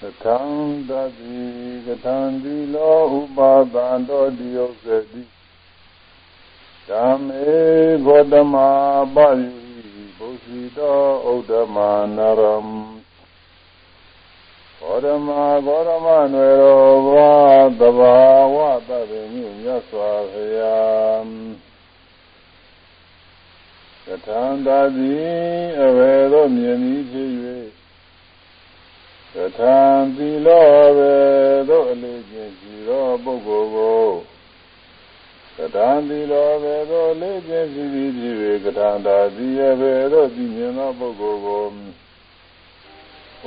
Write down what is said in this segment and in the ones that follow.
သထံတတိကထံတိလောဥပါဒံတောတိယုသတိဓမ္မေဘောဓမာပယုဘုစီတောဥဒ္ဓမာနရံဘောဓမာဘောဓမနွယ်တော်ဘဝတဘာဝတပင်ညမြတ်စွာဘုရားကထံတတိအဘယ်သို့မြင်သည်ဖြစ်၍က ထံသီလောပဲသို့အလေးချင်းရှိသောပုဂ္ဂိုလ်ကိုကထံသီလောပဲသို့လေးချင်းရှိသည်ဖြစ်၍ကထံသာသီရပဲသို့သိမြင်သောပုဂ္ဂိုလ်ကို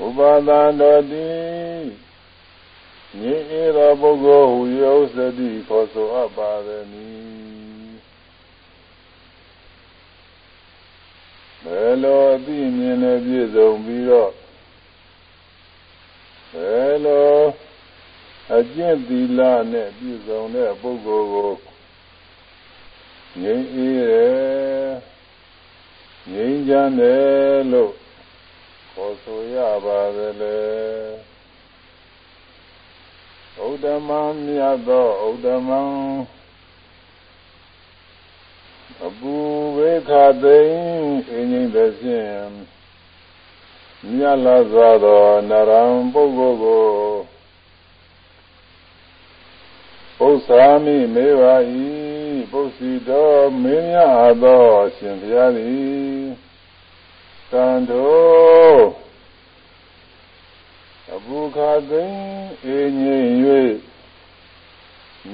ဥပါဒံတော်တိညေဧသောပုဂ္ဂိုလ်ဟူယောသတိခေါ်ဆိုအပ်ပါသည်နီဘယ်လိုအသိမြင်နဲ့ပြည့်စုံပြီးတော့ ဘယ်လိုအကျင့်သီလနဲ့ပြည့်စုံတဲ့ပုဂ္ဂိုလ်ကိုငြိမ်းအေးတယ်ငြိမ်းချမ်းတယ်လို့ခေါ်ဆိုရပါသလဲဥဒ္ဓမံမြတ်သောဥဒ္ဓမံအပူဝေခသိင်အင်းငိမ့်တဲ့ဖြင့် မြတ်လာစွာသောနရံပုဂ္ဂိုလ်ကိုပု္ပ္ပာမိမေဝါဤပု္ပ္စီတော်မင်းများအသောရှင်ဘုရားသည်ကံတော်အဘုခသိင်အင်းငိမ့်၍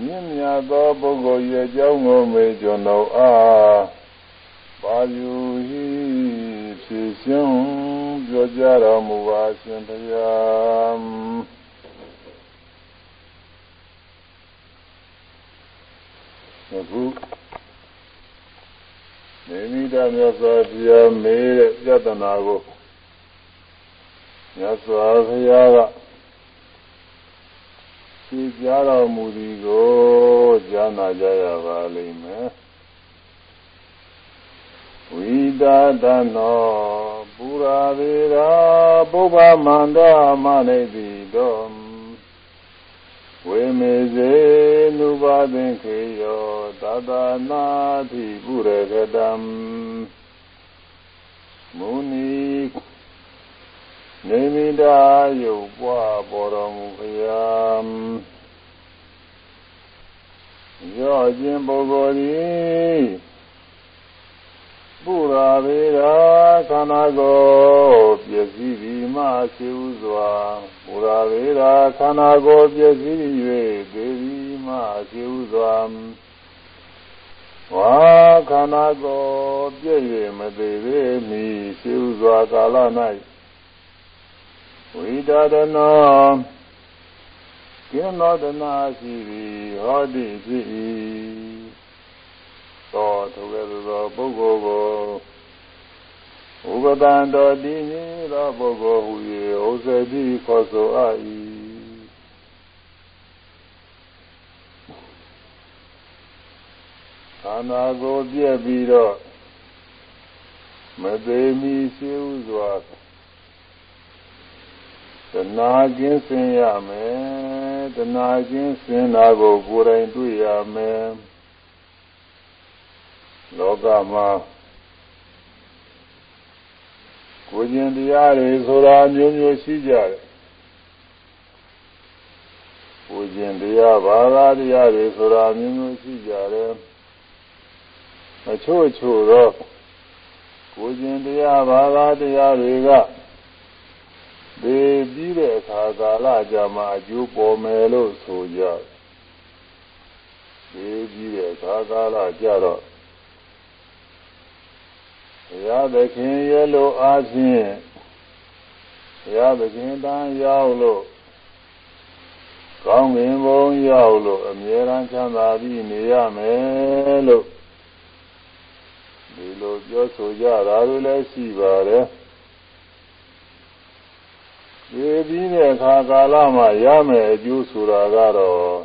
မြင့်မြတ်သောပုဂ္ဂိုလ်ရဲ့အကြောင်းကိုမေကျွန်တော်အားပါယူ၏ဖြည့်ရှင်း ပြောကြတော်မူပါရှင်ဘုရားအခုနေမိတမြတ်စွာဘုရားမေးတဲ့ပြဿနာကိုမြတ်စွာဘုရားကသိကြတော်မူသည်ကိုကြားနာကြရပါလိမ့်မယ်ဝိတာဒနော ပုရာဝေရာပုဗ္ဗမန္တမနိတိတောဝေမေဇေနုပါသင်ခေယောသတနာတိပုရကတံမုနိနေမိတာယုတ်ပွားပေါ်တော်မူဖရာရောခြင်းပုဂ္ဂိုလ်သည် ပုရာဝေရာခန္ဓာကိုယ်ပျက်စီးပြီးမှရှိဥစွာပုရာဝေရာခန္ဓာကိုယ်ပျက်စီး၍သေပြီးမှရှိဥစွာဝါခန္ဓာကိုယ်ပြည့်၍မသေးသေးမီရှိဥစွာကာလ၌ဝိတာဒနောကိနောဒနာရှိသည်ဟောတိဖြစ်၏ သောထိုကဲ့သို့သောပုဂ္ဂိုလ်ကိုဥပဒံတော်တည်ငြိသောပုဂ္ဂိုလ်ဟူ၍ဥစ္စတိခေါ်ဆိုအပ်၏ခန္ဓာကိုယ်ပြည့်ပြီးတော့မသေးမီရှိဥစွာတဏှာကင်းစင်ရမယ်တဏှာကင်းစင်တာကိုကိုယ်တိုင်တွေ့ရမယ် လောကမှာကိုကျင်တရားတွေဆိုတာမျိုးမျိုးရှိကြတယ်ကိုကျင်တရားဘာသာတရားတွေဆိုတာမျိုးမျိုးရှိကြတယ်မချို့ချို့တော့ကိုကျင်တရားဘာသာတရားတွေကဒီပြီးတဲ့အခါကာလကြာမှအကျိုးပေါ်မယ်လို့ဆိုကြဒီပြီးတဲ့အခါကာလကြာတော့ ဘုရားသခင်ရဲ့လိုအားဖြင့်ဘုရားသခင်တန်းရောက်လို့ကောင်းကင်ဘုံရောက်လို့အမြဲတမ်းချမ်းသာပြီးနေရမယ်လို့ဒီလိုပြောဆိုကြတာတွေလည်းရှိပါတယ်ဒီပြီးတဲ့အခါကာလမှာရမယ်အကျိုးဆိုတာကတော့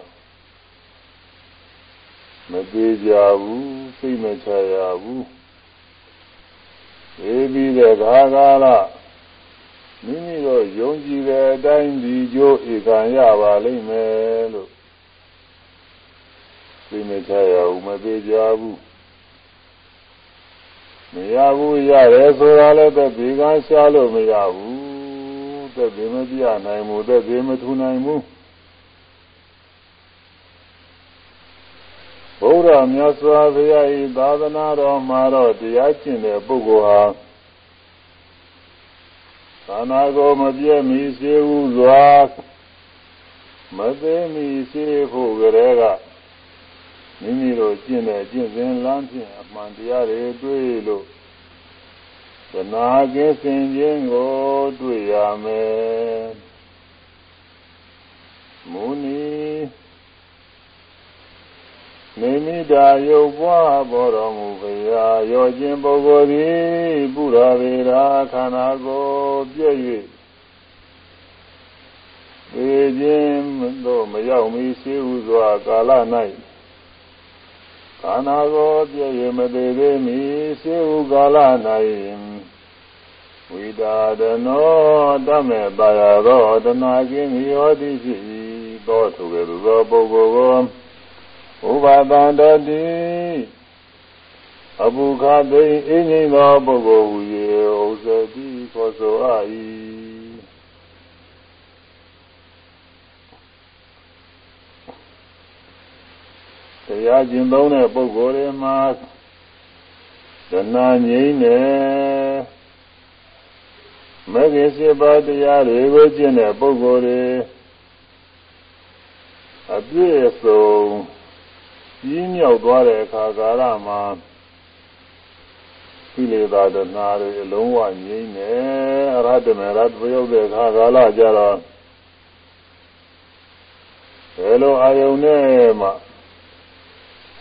မသေးကြဘူးစိတ်မချရဘူးေး ပြီးတဲ့ခါကာလမိမိတို့ယုံကြည်တဲ့အတိုင်းဒီကျိုးဧကံရပါလိမ့်မယ်လို့သိနေကြရဦးမသေးကြဘူးမရဘူးရတယ်ဆိုတာလည်းသက်ဒီကရှားလို့မရဘူးသက်ဒီမပြနိုင်ဘူးသက်ဒီမထူနိုင်ဘူး ဘုရားမြတ်စွာဘုရားဤသာသနာတော်မှာတော့တရားကျင့်တဲ့ပုဂ္ဂိုလ်ဟာသာနာကိုမပြည့်မီစေဟုစွာမသိမီစေဖို့ကြဲကမိမိတို့ကျင့်တဲ့ကျင့်စဉ်လမ်းဖြင့်အမှန်တရားတွေတွေ့လို့သနာကင်းစင်ခြင်းကိုတွေ့ရမယ်မုနီ နေမိတာယုတ်ပွားပေါ်တော်မူခရာရောခြင်းပုဂ္ဂိုလ်သည်ပုရဝေရာခန္ဓာကိုယ်ပြည့်၍ေခြင်းတို့မရောက်မီရှိဟုစွာကာလ၌ခန္ဓာကိုယ်ပြည့်၍မသေးသေးမီရှိဟုကာလ၌ဝိတာဒနောတမေပါရသောတနာကင်းမြောတိဖြစ်၏သောသူကဲ့သို့သောပုဂ္ဂိုလ်ကို ဥပါဒံတတိအဘုခသိအင်းငိမ့်သောပုဂ္ဂိုလ်ဟူ၍ဥစ္စတိခေါ်ဆိုအပ်၏တရားကျင့်သုံးတဲ့ပုဂ္ဂိုလ်တွေမှာဒနာငြိမ့်နေမဂ္ဂင်7ပါးတရားတွေကိုကျင့်တဲ့ပုဂ္ဂိုလ်တွေအပြည့်အစုံ ကြီးမြောက်သွားတဲ့အခါကာလမှာကိလေသာတဏှာတွေအလုံးဝငြိမ့်နေအရဟတမေရတ်ပြုတ်တဲ့အခါကာလကြတော့ဘယ်လိုအာယုန်နဲ့မှ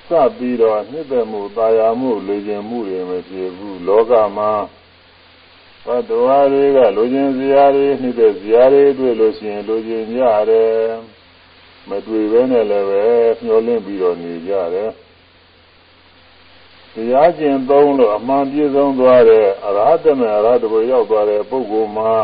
စပြီးတော့နှစ်သက်မှုတာယာမှုလူကျင်မှုတွေမဖြစ်ဘူးလောကမှာဘတ်တော်တွေကလူကျင်စရာတွေနှိမ့်တဲ့စရာတွေတွေ့လို့ရှိရင်လူကျင်ကြတယ် မတွေ့ဘဲနဲ့လည်းပဲမျောလင့်ပြီးတော့နေကြတယ်တရားကျင့်သုံးလို့အမှန်ပြည့်စုံသွားတဲ့အရဟတမေအရဟတဘုရောက်သွားတဲ့ပုဂ္ဂိုလ်မှာ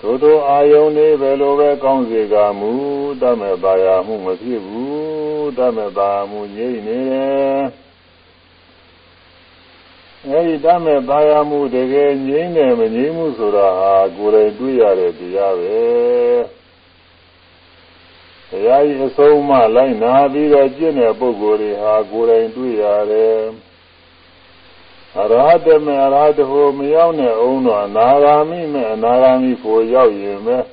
သို့သောအာယုန်လေးပဲလိုပဲကောင်းစေကမူတမေပါရမှုမဖြစ်ဘူးတမေပါမှုငြိမ့်နေတယ်အဲဒီတမဲ့ပါရမှုတကယ်ငြိမ့်တယ်မငြိမ့်မှုဆိုတာဟာကိုယ်တိုင်တွေ့ရတဲ့တရားပဲ တရားကြီးအဆုံးမှလိုက်နာပြီးတော့ကျင့်တဲ့ပုဂ္ဂိုလ်တွေဟာကိုယ်တိုင်တွေ့ရတယ်အရဟတမေအရဟတဟိုမရောက်တဲ့အောင်တော့အနာဂါမိမဲ့အနာဂါမိကိုရောက်ရင်မဲ့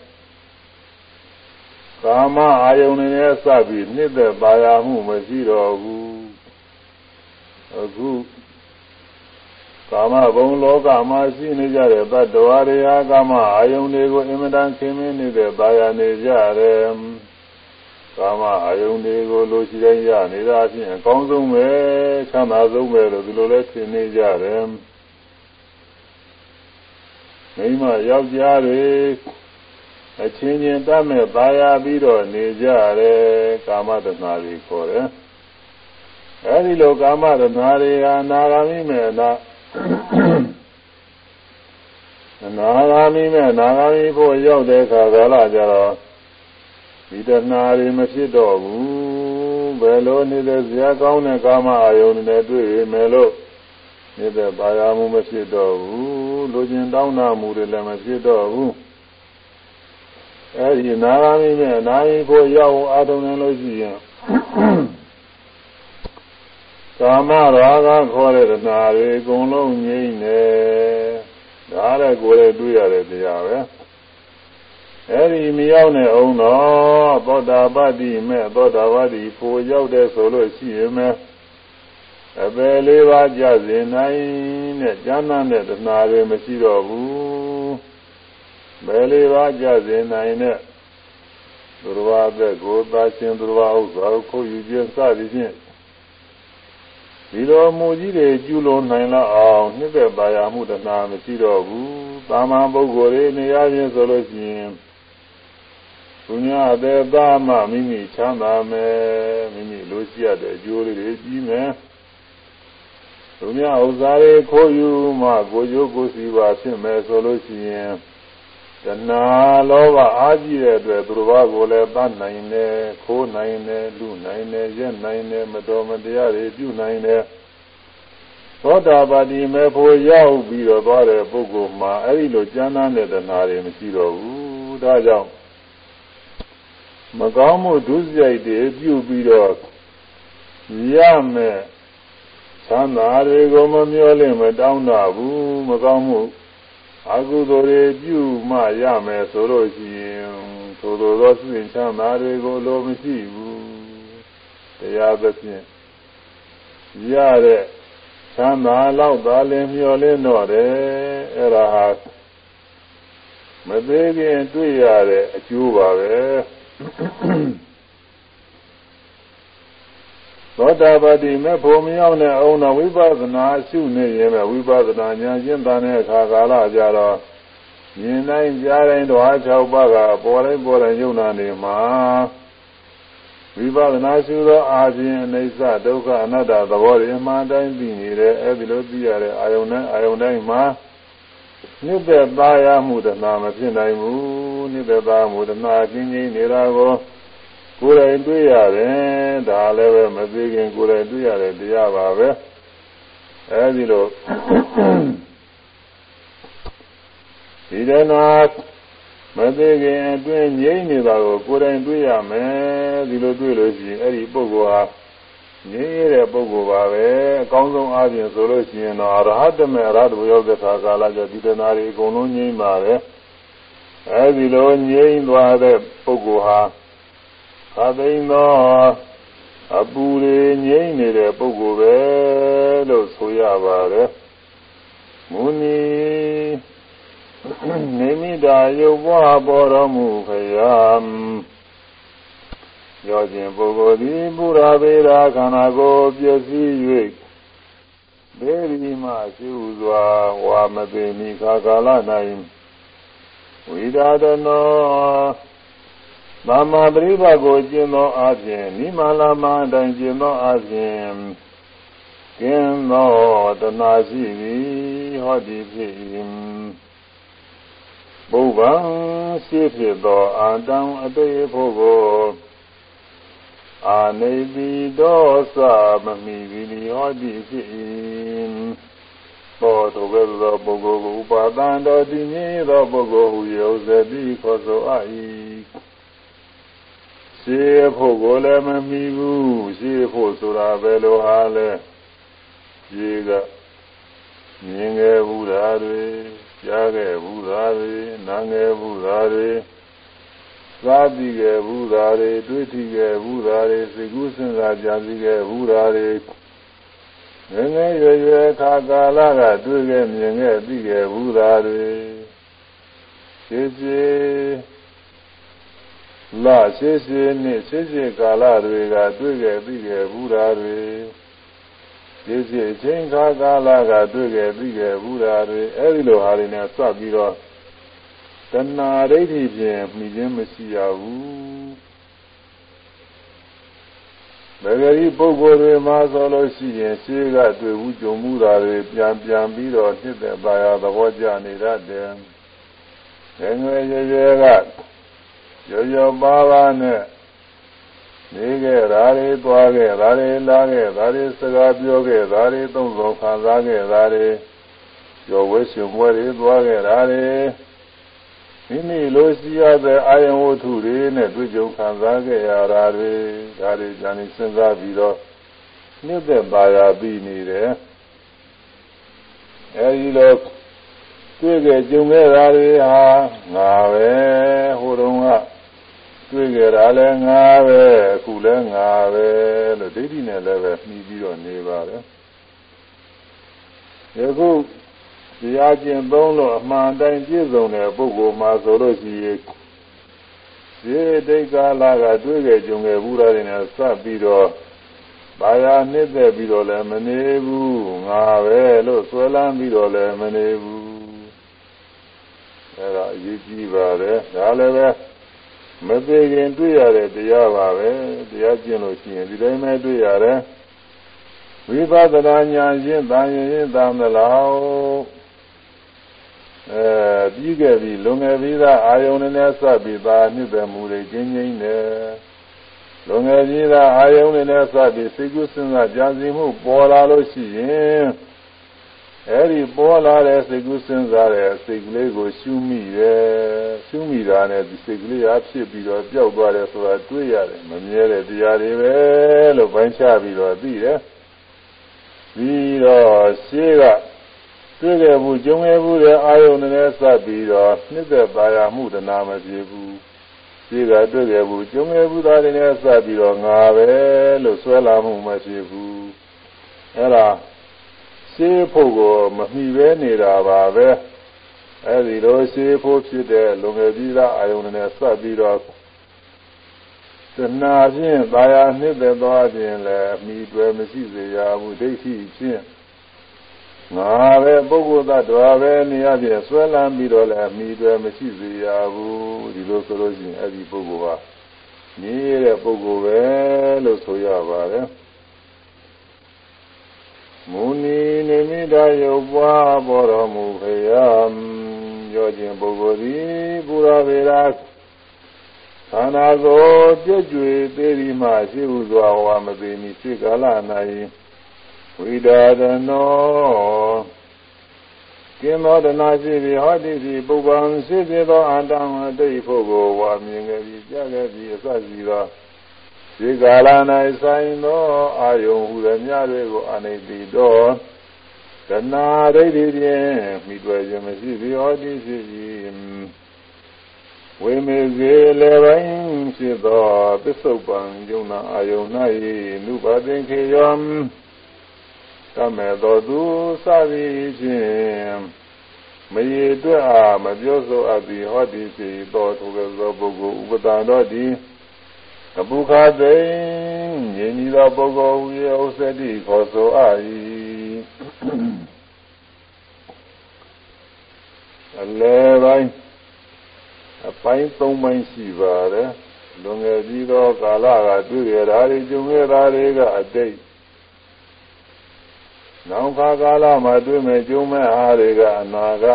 ကာမအာယုန်နဲ့စပြီးနှစ်သက်ပါရမှုမရှိတော့ဘူးအခုကာမဘုံလောကမှာရှိနေကြတဲ့တ attva တွေဟာကာမအာယုန်တွေကိုအင်မတန်ခင်မင်းနေတဲ့ပါရနေကြတယ် ကာမအာယုန်တွေကိုလိုချင်တိုင်းရနေတာအပြင်အကောင်းဆုံးပဲချမ်းသာဆုံးပဲလို့ဒီလိုလဲထင်နေကြတယ်မိမယောက်ျားတွေအချင်းချင်းတတ်မဲ့ပါရပြီးတော့နေကြတယ်ကာမတဏှာတွေခေါ်တယ်အဲဒီလိုကာမတဏှာတွေဟာနာဂာမိမဲ့နာနာဂာမိနဲ့နာဂာမိဖို့ရောက်တဲ့အခါကာလကြတော့ ဒီတဏှာတွေမဖြစ်တော့ဘူးဘယ်လိုနေတဲ့ဇာကောင်းတဲ့ကာမအာယုန်နဲ့တွေ့ရမယ်လို့နေတဲ့ပါရမှုမဖြစ်တော့ဘူးလူကျင်တောင်းတမှုတွေလည်းမဖြစ်တော့ဘူးအဲဒီနာဂာမိနဲ့နာယီဖို့ရောက်အာထုံနေလို့ရှိရင်ကာမရာဂခေါ်တဲ့တဏှာတွေအကုန်လုံးငြိမ့်နေဒါလည်းကိုယ်လည်းတွေ့ရတဲ့တရားပဲအဲဒီမရောက်နဲ့အောင်တော့ သောတာပတိမဲ့သောတာပတိကိုရောက်တဲ့ဆိုလို့ရှိရင်မဲ့အပယ်လေးပါးကြစေနိုင်တဲ့ဉာဏ်နဲ့တဏှာတွေမရှိတော့ဘူးဘယ်လေးပါးကြစေနိုင်တဲ့သူတော်ဘာသက်ကိုသာရှင်သူတော်ဘာဥစ္စာကိုခုယူခြင်းစသည်ဖြင့်ဒီလိုမှုကြီးတွေကျူးလွန်နိုင်လောက်အောင်နှစ်သက်ပါရမှုတဏှာမရှိတော့ဘူး။သာမန်ပုဂ္ဂိုလ်တွေနေရခြင်းဆိုလို့ရှိရင် သူများအသေးသားမှမိမိချမ်းသာမယ်မိမိလိုရှိရတဲ့အကျိုးလေးတွေကြီးမယ်။သသူများဥစ္စာတွေခိုးယူမှကိုကျိုးကိုစီပါဖြစ်မယ်ဆိုလို့ရှိရင်တဏှာလောဘအားကြီးတဲ့အတွက်သူတော်ဘာကိုလည်းတတ်နိုင်တယ်ခိုးနိုင်တယ်လူနိုင်တယ်ရက်နိုင်တယ်မတော်မတရားတွေပြုနိုင်တယ်သောတာပတိမေဖို့ရောက်ပြီးတော့သွားတဲ့ပုဂ္ဂိုလ်မှာအဲ့ဒီလိုကျမ်းသာတဲ့တဏှာတွေမရှိတော့ဘူးဒါကြောင့် မကောင်းမှုဒုစရိုက်တွေပြုပြီးတော့ရမယ်သံသာတွေကိုမမျောလင့်မတောင်းတာဘူးမကောင်းမှုအကုသိုလ်တွေပြုမှရမယ်ဆိုလို့ရှိရင်သို့သောသောစိတ်ချမ်းသာတွေကိုလိုမရှိဘူးတရားသဖြင့်ရတဲ့သံသာလောက်သာလင်မျောလင့်တော့တယ်အဲ့ဒါဟာမသေးခင်တွေ့ရတဲ့အကျိုးပါပဲ သောတာပတိမေဖို့မရောက်တဲ့အောင်တော်ဝိပဿနာရှုနေရင်ပဲဝိပဿနာဉာဏ်ရှင်းတဲ့အခါကာလကြတော့မြင်တိုင်းကြားတိုင်းတော့၆ပါးကပေါ်တိုင်းပေါ်တိုင်းယုံနာနေမှာဝိပဿနာရှုသောအာဖြင့်အိစ္ဆဒုက္ခအနတ္တသဘောတွေအမှန်တိုင်းသိနေတယ်အဲဒီလိုသိရတဲ့အာယုန်နဲ့အာယုန်တိုင်းမှာ နိဗ္ဗာန်သားရမှုတဏမဖြစ်နိုင်ဘူးနိဗ္ဗာန်သားမှုတဏကျင်းချင်းနေတာကိုကိုယ်တိုင်တွေ့ရတယ်ဒါလည်းပဲမသိခင်ကိုယ်တိုင်တွေ့ရတယ်တရားပါပဲအဲဒီလိုဒီတနာမသိခင်အတွင်းငြိမ့်နေတာကိုကိုယ်တိုင်တွေ့ရမယ်ဒီလိုတွေ့လို့ရှိရင်အဲ့ဒီပုဂ္ဂိုလ်ဟာ ငြိမ့်ရတဲ့ပုဂ္ဂိုလ်ပါပဲအကောင်းဆုံးအားဖြင့်ဆိုလို့ရှိရင်တော့အရဟတမေအရဟတဘုရောက်တဲ့ခါကာလကျဒီတနာတွေအကုန်လုံးငြိမ့်ပါပဲအဲဒီလိုငြိမ့်သွားတဲ့ပုဂ္ဂိုလ်ဟာအသိမ်းသောအပူတွေငြိမ့်နေတဲ့ပုဂ္ဂိုလ်ပဲလို့ဆိုရပါတယ်မုနီနေမိတာရုပ်ဘွားပေါ်တော်မူခရာ ရောခြင်းပုဂ္ဂိုလ်သည်ပုရာဗေရာခန္ဓာကိုယ်ပြည့်စည်၍ဒေဒီမှရှိဥစွာဝါမသိမိခါကာလ၌ဝိဒာတနောသမ္မာပရိပတ်ကိုကျင့်သောအပြင်နိမလာမအတိုင်းကျင့်သောအပြင်ကျင့်သောတဏှာရှိသည်ဟောဒီဖြစ်၏ဘုဗ္ဗံရှိဖြစ်သောအာတံအတေဖို့ကို အာနေတိဒောသမမိဝိနိဟောဒီဖြစ်၏သောတောကဲ့သို့သောပုဂ္ဂိုလ်ကိုဥပါဒံတော်တည်မြဲသောပုဂ္ဂိုလ်ဟူ၍ဥဇတိခေါ်ဆိုအပ်၏ရှင်းဖို့ကိုလည်းမမီဘူးရှင်းဖို့ဆိုတာဘယ်လိုဟာလဲရှင်းကမြင်ခဲ့ဘူးတာတွေကြားခဲ့ဘူးတာတွေနားခဲ့ဘူးတာတွေ စားပြီးခဲ့ဘူးတာတွေတွေးထိခဲ့ဘူးတာတွေစိတ်ကူးစဉ်းစားကြံစည်ခဲ့ဘူးတာတွေငယ်ငယ်ရွယ်ရွယ်ခါကာလကတွေးခဲ့မြင်ခဲ့သိခဲ့ဘူးတာတွေရှင်းရှင်းလရှိရှိနဲ့ရှိရှိကာလတွေကတွေ့ခဲ့ပြီးခဲ့ဘူးတာတွေရှိရှိချင်းခါကာလကတွေ့ခဲ့ပြီးခဲ့ဘူးတာတွေအဲဒီလိုဟာတွေနဲ့စပ်ပြီးတော့ တဏှာဒိဋ္ဌိဖြင့်မိခြင်းမရှိရဘူးဘယ်ကလေးပုဂ္ဂိုလ်တွေမှာဆိုလို့ရှိရင်ရှေးကတွေ့ဘူးကြုံမှုတာတွေပြန်ပြန်ပြီးတော့ဖြစ်တဲ့ပါရသဘောကျနေတတ်တယ်ငယ်ငယ်ရွယ်ရွယ်ကရောရောပါးပါးနဲ့နေခဲ့ဓာရီသွားခဲ့ဓာရီလာခဲ့ဓာရီစကားပြောခဲ့ဓာရီသုံးဆောင်ခံစားခဲ့ဓာရီကျော်ဝဲရှင်ပွဲတွေသွားခဲ့ဓာရီ မိမိလိုရှိရတဲ့အာယဝတ္ထုတွေနဲ့တွေ့ကြုံခံစားခဲ့ရတာတွေဓာရီဉာဏ်စဉ်းစားပြီးတော့နှစ်သက်ပါရပြီးနေတယ်အဲဒီလိုတွေ့ကြကြုံခဲ့တာတွေဟာငါပဲဟိုတုန်းကတွေ့ကြတာလည်းငါပဲအခုလည်းငါပဲလို့ဒိဋ္ဌိနဲ့လည်းပဲနှီးပြီးတော့နေပါတယ်ယခု တရားကျင့်သုံးလို့အမှန်တိုင်းပြည့်စုံတဲ့ပုဂ္ဂိုလ်မှာဆိုလို့ရှိရင်ဒီဒိဋ္ဌာလာကတွေ့ကြကြုံခဲ့ဘူးတာတွေနဲ့စပ်ပြီးတော့ဘာယာနှစ်သက်ပြီးတော့လည်းမနေဘူးငါပဲလို့ဆွဲလန်းပြီးတော့လည်းမနေဘူးအဲဒါအရေးကြီးပါတယ်ဒါလည်းပဲမသေးခင်တွေ့ရတဲ့တရားပါပဲတရားကျင့်လို့ရှိရင်ဒီတိုင်းပဲတွေ့ရတယ်ဝိပဿနာဉာဏ်ရှင်းတန်ရင်တန်မလား အဲပြီးခဲ့ပြီလွန်ငယ်ပြီးသားအာယုန်နဲ့စပ်ပြီးသားနှစ်သက်မှုတွေကျင်းကျင်းတယ်လွန်ငယ်ပြီးသားအာယုန်နဲ့စပ်ပြီးစိတ်ကူးစဉ်းစားကြံစည်မှုပေါ်လာလို့ရှိရင်အဲဒီပေါ်လာတဲ့စိတ်ကူးစဉ်းစားတဲ့စိတ်ကလေးကိုရှုမိတယ်ရှုမိတာနဲ့ဒီစိတ်ကလေးအားဖြစ်ပြီးတော့ပျောက်သွားတယ်ဆိုတာတွေ့ရတယ်မမြဲတဲ့တရားတွေပဲလို့ပိုင်းခြားပြီးတော့သိတယ်ပြီးတော့ရှေးက တွေ့ခဲ့ဘူးကြုံခဲ့ဘူးတဲ့အာယုန်နဲ့စပ်ပြီးတော့နှစ်သက်ပါရမှုတနာမဖြစ်ဘူးရှိကတွေ့ခဲ့ဘူးကြုံခဲ့ဘူးသားတွေနဲ့စပ်ပြီးတော့ငါပဲလို့ဆွဲလာမှုမဖြစ်ဘူးအဲ့ဒါရှင်းဖို့ကိုမမှီပဲနေတာပါပဲအဲ့ဒီလိုရှင်းဖို့ဖြစ်တဲ့လုံငယ်ပြီးသားအာယုန်နဲ့စပ်ပြီးတော့တဏှာဖြင့်သာယာနှစ်သက်သွားခြင်းလည်းအမိတွေမရှိစေရဘူးဒိဋ္ဌိဖြင့် ငါပဲပုဂ္ဂိုလ်သတ္တဝါပဲနေရာပြည့်ဆွဲလန်းပြီးတော့လည်းအမိတွေမရှိစေရဘူးဒီလိုဆိုလို့ရှိရင်အဲ့ဒီပုဂ္ဂိုလ်ဟာနေတဲ့ပုဂ္ဂိုလ်ပဲလို့ဆိုရပါတယ်မုနီနိမိတယုတ်ပွားပေါ်တော်မူဖရာရောခြင်းပုဂ္ဂိုလ်သည်ပုရဗေရာခန္ဓာကိုယ်ပြည့်ကျွေသေးဒီမှရှိဟုစွာဝါမသိမီစိတ်ကာလ၌ ဝိဒါဒနောကိမောဒနာရှိပြီးဟောတိစီပုပ္ပံရှိစေသောအတ္တမတိဖို့ကိုဝါမြင်ခဲ့ပြီးကြားခဲ့ပြီးအစရှိသောဒီကာလ၌ဆိုင်သောအာယုံဟူသည်များတွေကိုအနိတိတော်တဏှာဒိဋ္ဌိဖြင့်မိတွေ့ခြင်းမရှိသည်ဟောတိရှိ၏ဝိမေဇေလေပိုင်းဖြစ်သောပစ္စုပန်ယုံနာအာယုံ၌နုပါသင်္ခေယော တမေတော်သူစသည်ဖြင့်မရေတွက်အားမပြောဆိုအပ်သည်ဟောသည်စီတော်ထိုကသောပုဂ္ဂိုလ်ဥပဒံတော်သည်အပုခာသိငြိညီသောပုဂ္ဂိုလ်ဝိဥစ္စတိခေါ်ဆိုအပ်၏အလဲပိုင်းအပိုင်း၃ပိုင်းရှိပါတယ်လွန်ငယ်ပြီးသောကာလကတွေ့ရတာတွေကြုံရတာတွေကအတိတ် နောက်ခါကာလမှာတွေ့မဲ့ကျုံမဲ့အားတွေကအနာက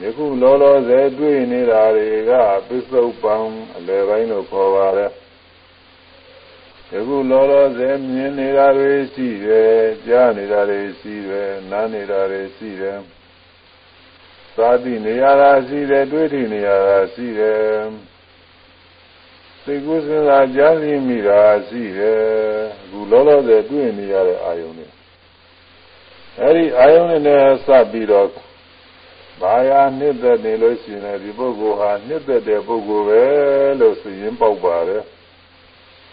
ယခုလောလောဆယ်တွေ့နေတာတွေကပစ္စုပန်အလယ်ပိုင်းလို့ခေါ်ပါတယ်ယခုလောလောဆယ်မြင်နေတာတွေရှိတယ်ကြားနေတာတွေရှိတယ်နားနေတာတွေရှိတယ်သာတိနေရတာရှိတယ်တွေးထိနေရတာရှိတယ်စိတ်ကူးစဉ်းစားကြားသိမိတာရှိတယ်အခုလောလောဆယ်တွေ့နေရတဲ့အာယုန်တွေ အဲဒီအာယုန်နဲ့စပ်ပြီးတော့ဘာယာနှစ်သက်နေလို့ရှိရင်ဒီပုဂ္ဂိုလ်ဟာနှစ်သက်တဲ့ပုဂ္ဂိုလ်ပဲလို့သိရင်ပေါက်ပါတယ်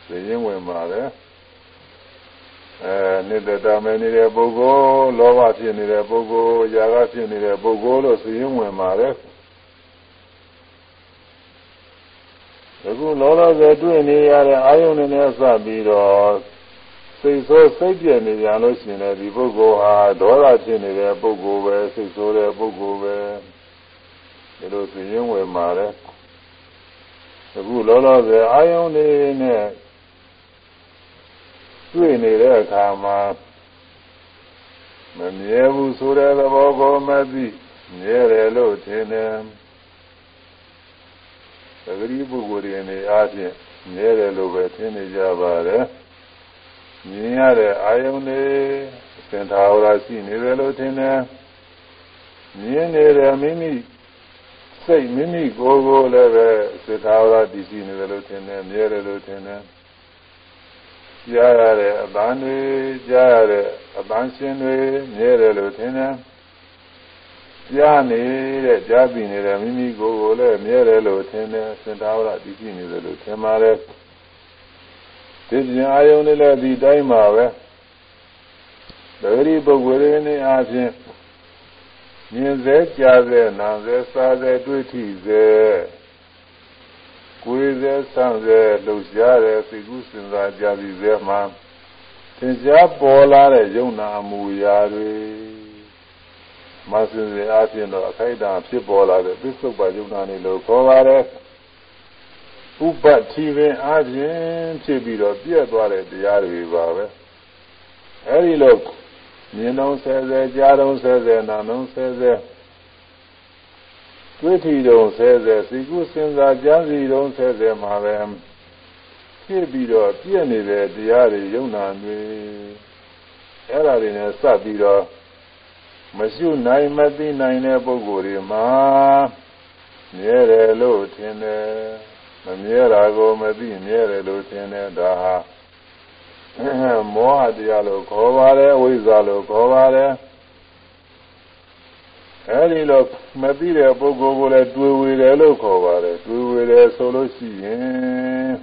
သိရင်ဝင်ပါတယ်အဲနှစ်သက်တာမယ်နေတဲ့ပုဂ္ဂိုလ်လောဘဖြစ်နေတဲ့ပုဂ္ဂိုလ်ຢာကဖြစ်နေတဲ့ပုဂ္ဂိုလ်လို့သိရင်ဝင်ပါတယ်အခုလောလောဆယ်တွေ့နေရတဲ့အာယုန်နဲ့စပ်ပြီးတော့ စိတ်ဆိုးစိတ်ပြည့်နေကြလို့ရှိရင်ဒီပုဂ္ဂိုလ်ဟာဒေါသဖြစ်နေတဲ့ပုဂ္ဂိုလ်ပဲစိတ်ဆိုးတဲ့ပုဂ္ဂိုလ်ပဲဒီလိုသိရင်ဝင်ပါလေအခုလောလောဆယ်အာယုန်နေနဲ့တွေ့နေတဲ့အခါမှာမမြဲဘူးဆိုတဲ့သဘောကိုမသိမြဲတယ်လို့ထင်တယ်သတိပုဂ္ဂိုလ်တွေနေအားဖြင့်မြဲတယ်လို့ပဲထင်နေကြပါတယ် မြင်ရတဲ့အာယုန်တွေသင်္ထာဝရရှိနေတယ်လို့ထင်တယ်မြင်နေတဲ့မိမိစိတ်မိမိကိုယ်ကိုလည်းပဲသင်္ထာဝရတည်ရှိနေတယ်လို့ထင်တယ်မြဲတယ်လို့ထင်တယ်ကြားရတဲ့အပန်းတွေကြားရတဲ့အပန်းရှင်တွေမြဲတယ်လို့ထင်တယ်ကြားနေတဲ့ကြားပြီးနေတဲ့မိမိကိုယ်ကိုလည်းမြဲတယ်လို့ထင်တယ်သင်္ထာဝရတည်ရှိနေတယ်လို့ထင်ပါတယ် ဒီပြင်အာယုန်တွေလည်းဒီတိုင်းပါပဲဒဂရီပုဂ္ဂိုလ်တွေနဲ့အားဖြင့်မြင်စေကြားစေနားစေစားစေတွေ့ထိစေကိုယ်စေဆန့်စေလှုပ်ရှားတဲ့စိတ်ကူးစဉ်းစားကြပြီးစေမှာသင်ကြားပေါ်လာတဲ့ယုံနာအမူအရာတွေမဆင်စေအားဖြင့်တော့အခိုက်အတန့်ဖြစ်ပေါ်လာတဲ့သစ္စုပ္ပယုံနာနေလို့ခေါ်ပါတယ် ဥပတိပင်အားဖြင့်ဖြစ်ပြီးတော့ပြည့်သွားတဲ့တရားတွေပါပဲအဲဒီလိုမြင်တော့ဆဲဆဲကြားတော့ဆဲဆဲနာတော့ဆဲဆဲတွေ့ထီတော့ဆဲဆဲစိကုစဉ်းစားကြံစီတော့ဆဲဆဲမှာပဲဖြစ်ပြီးတော့ပြည့်နေတဲ့တရားတွေယုံနာတွေအဲ့ဒါတွေနဲ့စပ်ပြီးတော့မရှုနိုင်မသိနိုင်တဲ့ပုဂ္ဂိုလ်တွေမှာမြဲတယ်လို့ထင်တယ် မမြဲတာကိုမသိမြဲတယ်လို့ထင်တယ်ဒါဟာမောဟတရားလို့ခေါ်ပါတယ်ဝိဇ္ဇာလို့ခေါ်ပါတယ်အဲဒီလိုမသိတဲ့ပုဂ္ဂိုလ်ကိုလည်းတွေ့ဝေတယ်လို့ခေါ်ပါတယ်တွေ့ဝေတယ်ဆိုလို့ရှိရင်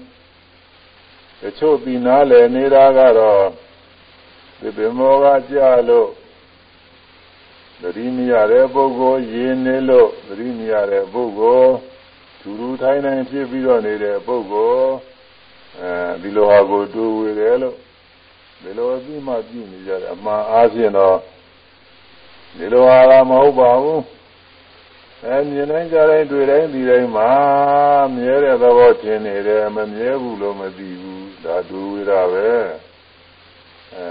တချို့ပြီးနားလည်နေတာကတော့ဒီပင်မောကကြလို့သတိမရတဲ့ပုဂ္ဂိုလ်ရင်းနေလို့သတိမရတဲ့ပုဂ္ဂိုလ် ဒူဒူထိုင်းတိုင်းဖြစ်ပြီးတော့နေတဲ့ပုဂ္ဂိုလ်အဲဒီလိုဟာကိုတူဝေတယ်လို့ဒီလိုအပြီးမှပြုနေကြတယ်အမှန်အားဖြင့်တော့ဒီလိုဟာကမဟုတ်ပါဘူးအဲမြင်တိုင်းကြားတိုင်းတွေ့တိုင်းဒီတိုင်းမှာမြဲတဲ့သဘောထင်နေတယ်မမြဲဘူးလို့မသိဘူးဒါတူဝေတာပဲအဲ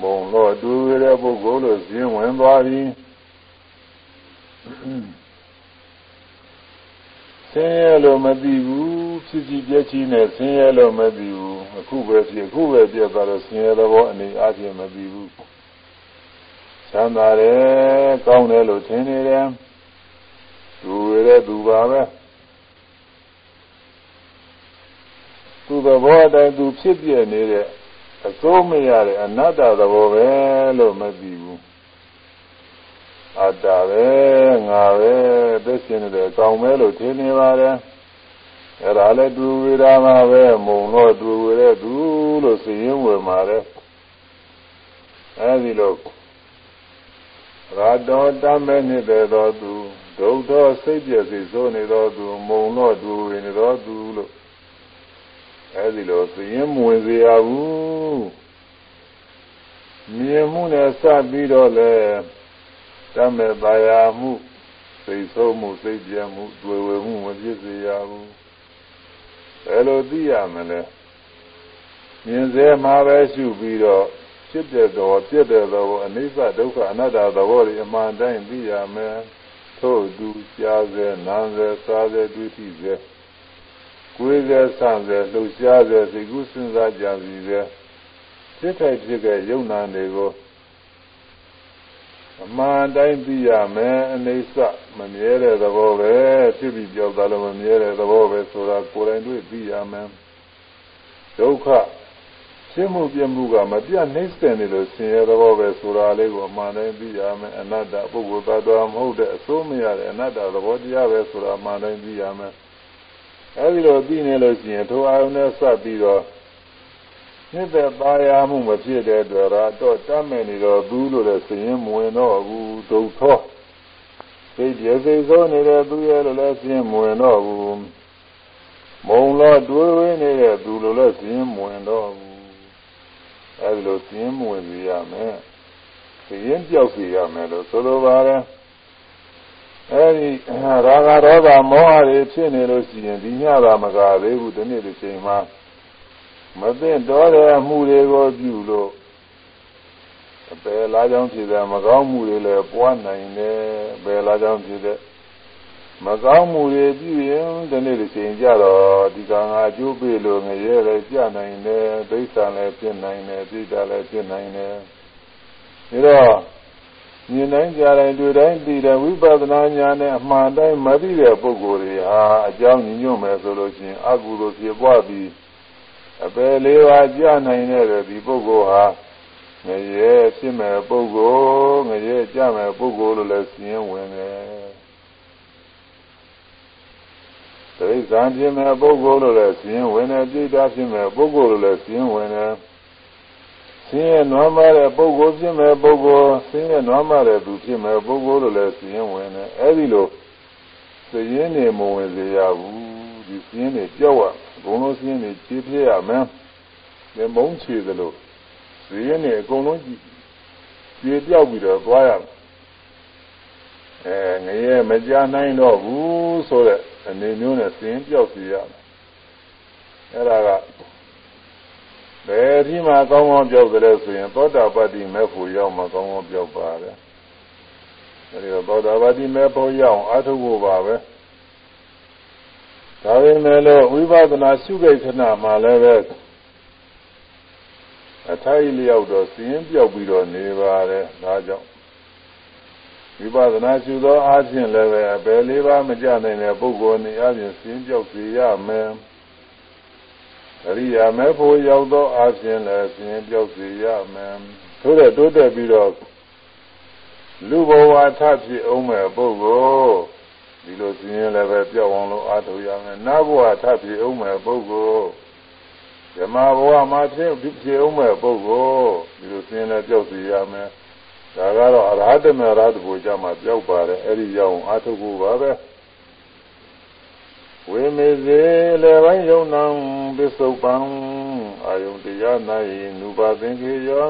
မုံတော့တူဝေတဲ့ပုဂ္ဂိုလ်လို့ဇင်းဝင်သွားပြီ ဆင်းရဲလို့မသိဘူးဖြစ်စီပြည့်ချီနဲ့ဆင်းရဲလို့မသိဘူးအခုပဲဖြစ်အခုပဲပြည့်သွားတော့ဆင်းရဲသဘောအနေအချင်းမသိဘူးချမ်းသာတယ်ကောင်းတယ်လို့ထင်နေတယ်သူရတဲ့သူပါပဲသူသဘောအတိုင်းသူဖြစ်ပြနေတဲ့အစိုးမရတဲ့အနတ္တသဘောပဲလို့မသိဘူး အတ္တပဲငါပဲသိရှင်နေတယ်ကောင်းပဲလို့ထင်နေပါတယ်အဲ့ဒါလည်းသူဝေဒမှာပဲမုံတော့သူဝေတဲ့သူလို့စီရင်ဝင်ပါတယ်အဲဒီလိုရာတော်တမဲနေတဲ့သောသူဒုက္ခစိတ်ပြည့်စိတ်ဆိုးနေသောသူမုံတော့သူဝေနေသောသူလို့အဲဒီလိုစီရင်မဝင်စေရဘူးမြင်မှုနဲ့စပြီးတော့လဲ တမဲ့ပါရမှုစိတ်ဆိုးမှုစိတ်ပြည့်မှုတွေ့ဝေမှုမဖြစ်စေရဘူးဘယ်လိုသိရမလဲမြင်စေမှာပဲရှုပြီးတော့ဖြစ်တဲ့သောပြည့်တဲ့သောအနိစ္စဒုက္ခအနတ္တသဘောတွေအမှန်တိုင်းသိရမယ်ထို့သူကြားစေနားစေစားစေတွေ့ထိစေကိုယ်စေဆန့်စေလှုပ်ရှားစေစိတ်ကူးစဉ်းစားကြစီစေဖြစ်ထိုက်ဖြစ်တဲ့ယုံနာတွေကို အမှန်တိုင်းသိရမယ်အနေစမမြဲတဲ့သဘောပဲဖြစ်ပြီးပြောက်သွားလို့မမြဲတဲ့သဘောပဲဆိုတာကိုယ်တိုင်တွေ့သိရမယ်ဒုက္ခရှင်းမှုပြမှုကမပြတ်နှိမ့်စင်နေလို့ဆင်းရဲသဘောပဲဆိုတာလေးကိုအမှန်တိုင်းသိရမယ်အနတ္တပုဂ္ဂိုလ်သတ္တဝါမဟုတ်တဲ့အစိုးမရတဲ့အနတ္တသဘောတရားပဲဆိုတာအမှန်တိုင်းသိရမယ်အဲဒီလိုသိနေလို့ရှိရင်ထိုအာယုန်နဲ့စပ်ပြီးတော့ နှစ်သက်ပါရမှုမဖြစ်တဲ့အတွက်တော့တတ်မဲ့နေတော့ဘူးလို့လည်းစရင်မဝင်တော့ဘူးဒုက္ခစိတ်ပြေစိတ်ဆိုးနေတဲ့သူရဲ့လို့လည်းစရင်မဝင်တော့ဘူးမုံလို့တွေးဝင်းနေတဲ့သူလို့လည်းစရင်မဝင်တော့ဘူးအဲဒီလိုစရင်မဝင်စီရမယ်စရင်ပြောက်စီရမယ်လို့ဆိုလိုပါတယ်အဲဒီရာဂဒေါသမောဟတွေဖြစ်နေလို့ရှိရင်ဒီညတာမကသေးဘူးဒီနေ့ဒီချိန်မှာ မသိတော်တဲ့အမှုတွေကိုပြုလို့အပယ်လားကြောင့်ဖြစ်တဲ့မကောင်းမှုတွေလည်းပွားနိုင်တယ်အပယ်လားကြောင့်ဖြစ်တဲ့မကောင်းမှုတွေပြုရင်ဒီနေ့ဒီချိန်ကြတော့ဒီကံကအကျိုးပေးလို့ငရဲလည်းကြနိုင်တယ်ဒိဋ္ဌာလည်းဖြစ်နိုင်တယ်သိတာလည်းဖြစ်နိုင်တယ်ဒါတော့မြင်တိုင်းကြားတိုင်းတွေ့တိုင်းသိတယ်ဝိပဿနာဉာဏ်နဲ့အမှန်တိုင်းမသိတဲ့ပုဂ္ဂိုလ်တွေဟာအကြောင်းညညွတ်မယ်ဆိုလို့ရှိရင်အကုသိုလ်ဖြစ်ပွားပြီး အပယ်လေးပါးကြာနိုင်တဲ့ဒီပုဂ္ဂိုလ်ဟာငရဲဖြစ်မဲ့ပုဂ္ဂိုလ်ငရဲကြာမဲ့ပုဂ္ဂိုလ်လို့လည်းရှင်းဝင်တယ်။တိရစ္ဆာန်ဖြစ်မဲ့ပုဂ္ဂိုလ်လို့လည်းရှင်းဝင်တယ်ပြိတ္တာဖြစ်မဲ့ပုဂ္ဂိုလ်လို့လည်းရှင်းဝင်တယ်။ရှင်းရနွမ်းမတဲ့ပုဂ္ဂိုလ်ဖြစ်မဲ့ပုဂ္ဂိုလ်ရှင်းရနွမ်းမတဲ့သူဖြစ်မဲ့ပုဂ္ဂိုလ်လို့လည်းရှင်းဝင်တယ်။အဲဒီလိုသိရင်နေမဝင်စေရဘူးဒီရှင်းနေကြောက်ရ ဘုံလုံးစင်းနေခြေပြရမယ်ဒီမုံခြေသလိုဇီးရင်နေအကုန်လုံးကြည့်ခြေပြောက်ပြီးတော့သွားရမယ်အဲငရဲမကြနိုင်တော့ဘူးဆိုတဲ့အနေမျိုးနဲ့စင်းပြောက်စီရမယ်အဲ့ဒါကဘယ်ဒီမှာကောင်းကောင်းပြောက်ကြလဲဆိုရင်သောတာပတ္တိမဲ့ဖို့ရောက်မှကောင်းကောင်းပြောက်ပါတယ်အဲဒီတော့သောတာပတ္တိမဲ့ဖို့ရောက်အထုဖို့ပါပဲ ဒါပေမဲ့လို့ဝိပဿနာရှုခိတ်ခဏမှာလည်းပဲအထိုက်လျောက်တော့စည်ရင်ပြောက်ပြီးတော့နေပါတယ်ဒါကြောင့်ဝိပဿနာရှုသောအားဖြင့်လည်းပဲအပယ်လေးပါးမကြနိုင်တဲ့ပုဂ္ဂိုလ်နေအပြင်စည်ရင်ပြောက်စေရမယ်အရိယာမေဖို့ရောက်သောအားဖြင့်လည်းစည်ရင်ပြောက်စေရမယ်ထို့တဲ့တိုးတက်ပြီးတော့လူဘဝထဖြစ်အောင်မဲ့ပုဂ္ဂိုလ် ဒီလိုစည်ရင်လည်းပဲပြောက်အောင်လို့အားထုတ်ရမယ်နတ်ဘဝထဖြစ်အောင်မဲ့ပုဂ္ဂိုလ်ဇမဘဝမှာဖြစ်ဖြစ်အောင်မဲ့ပုဂ္ဂိုလ်ဒီလိုစည်ရင်လည်းပြောက်စေရမယ်ဒါကတော့အရဟတမေရဟတဘုရားမှာပြောက်ပါတယ်အဲ့ဒီကြောင့်အားထုတ်ဖို့ပါပဲဝိမေဇေလေပိုင်းယုံနံပစ္စုပန်အာယုန်တရား၌နုပါသင်္ခေယော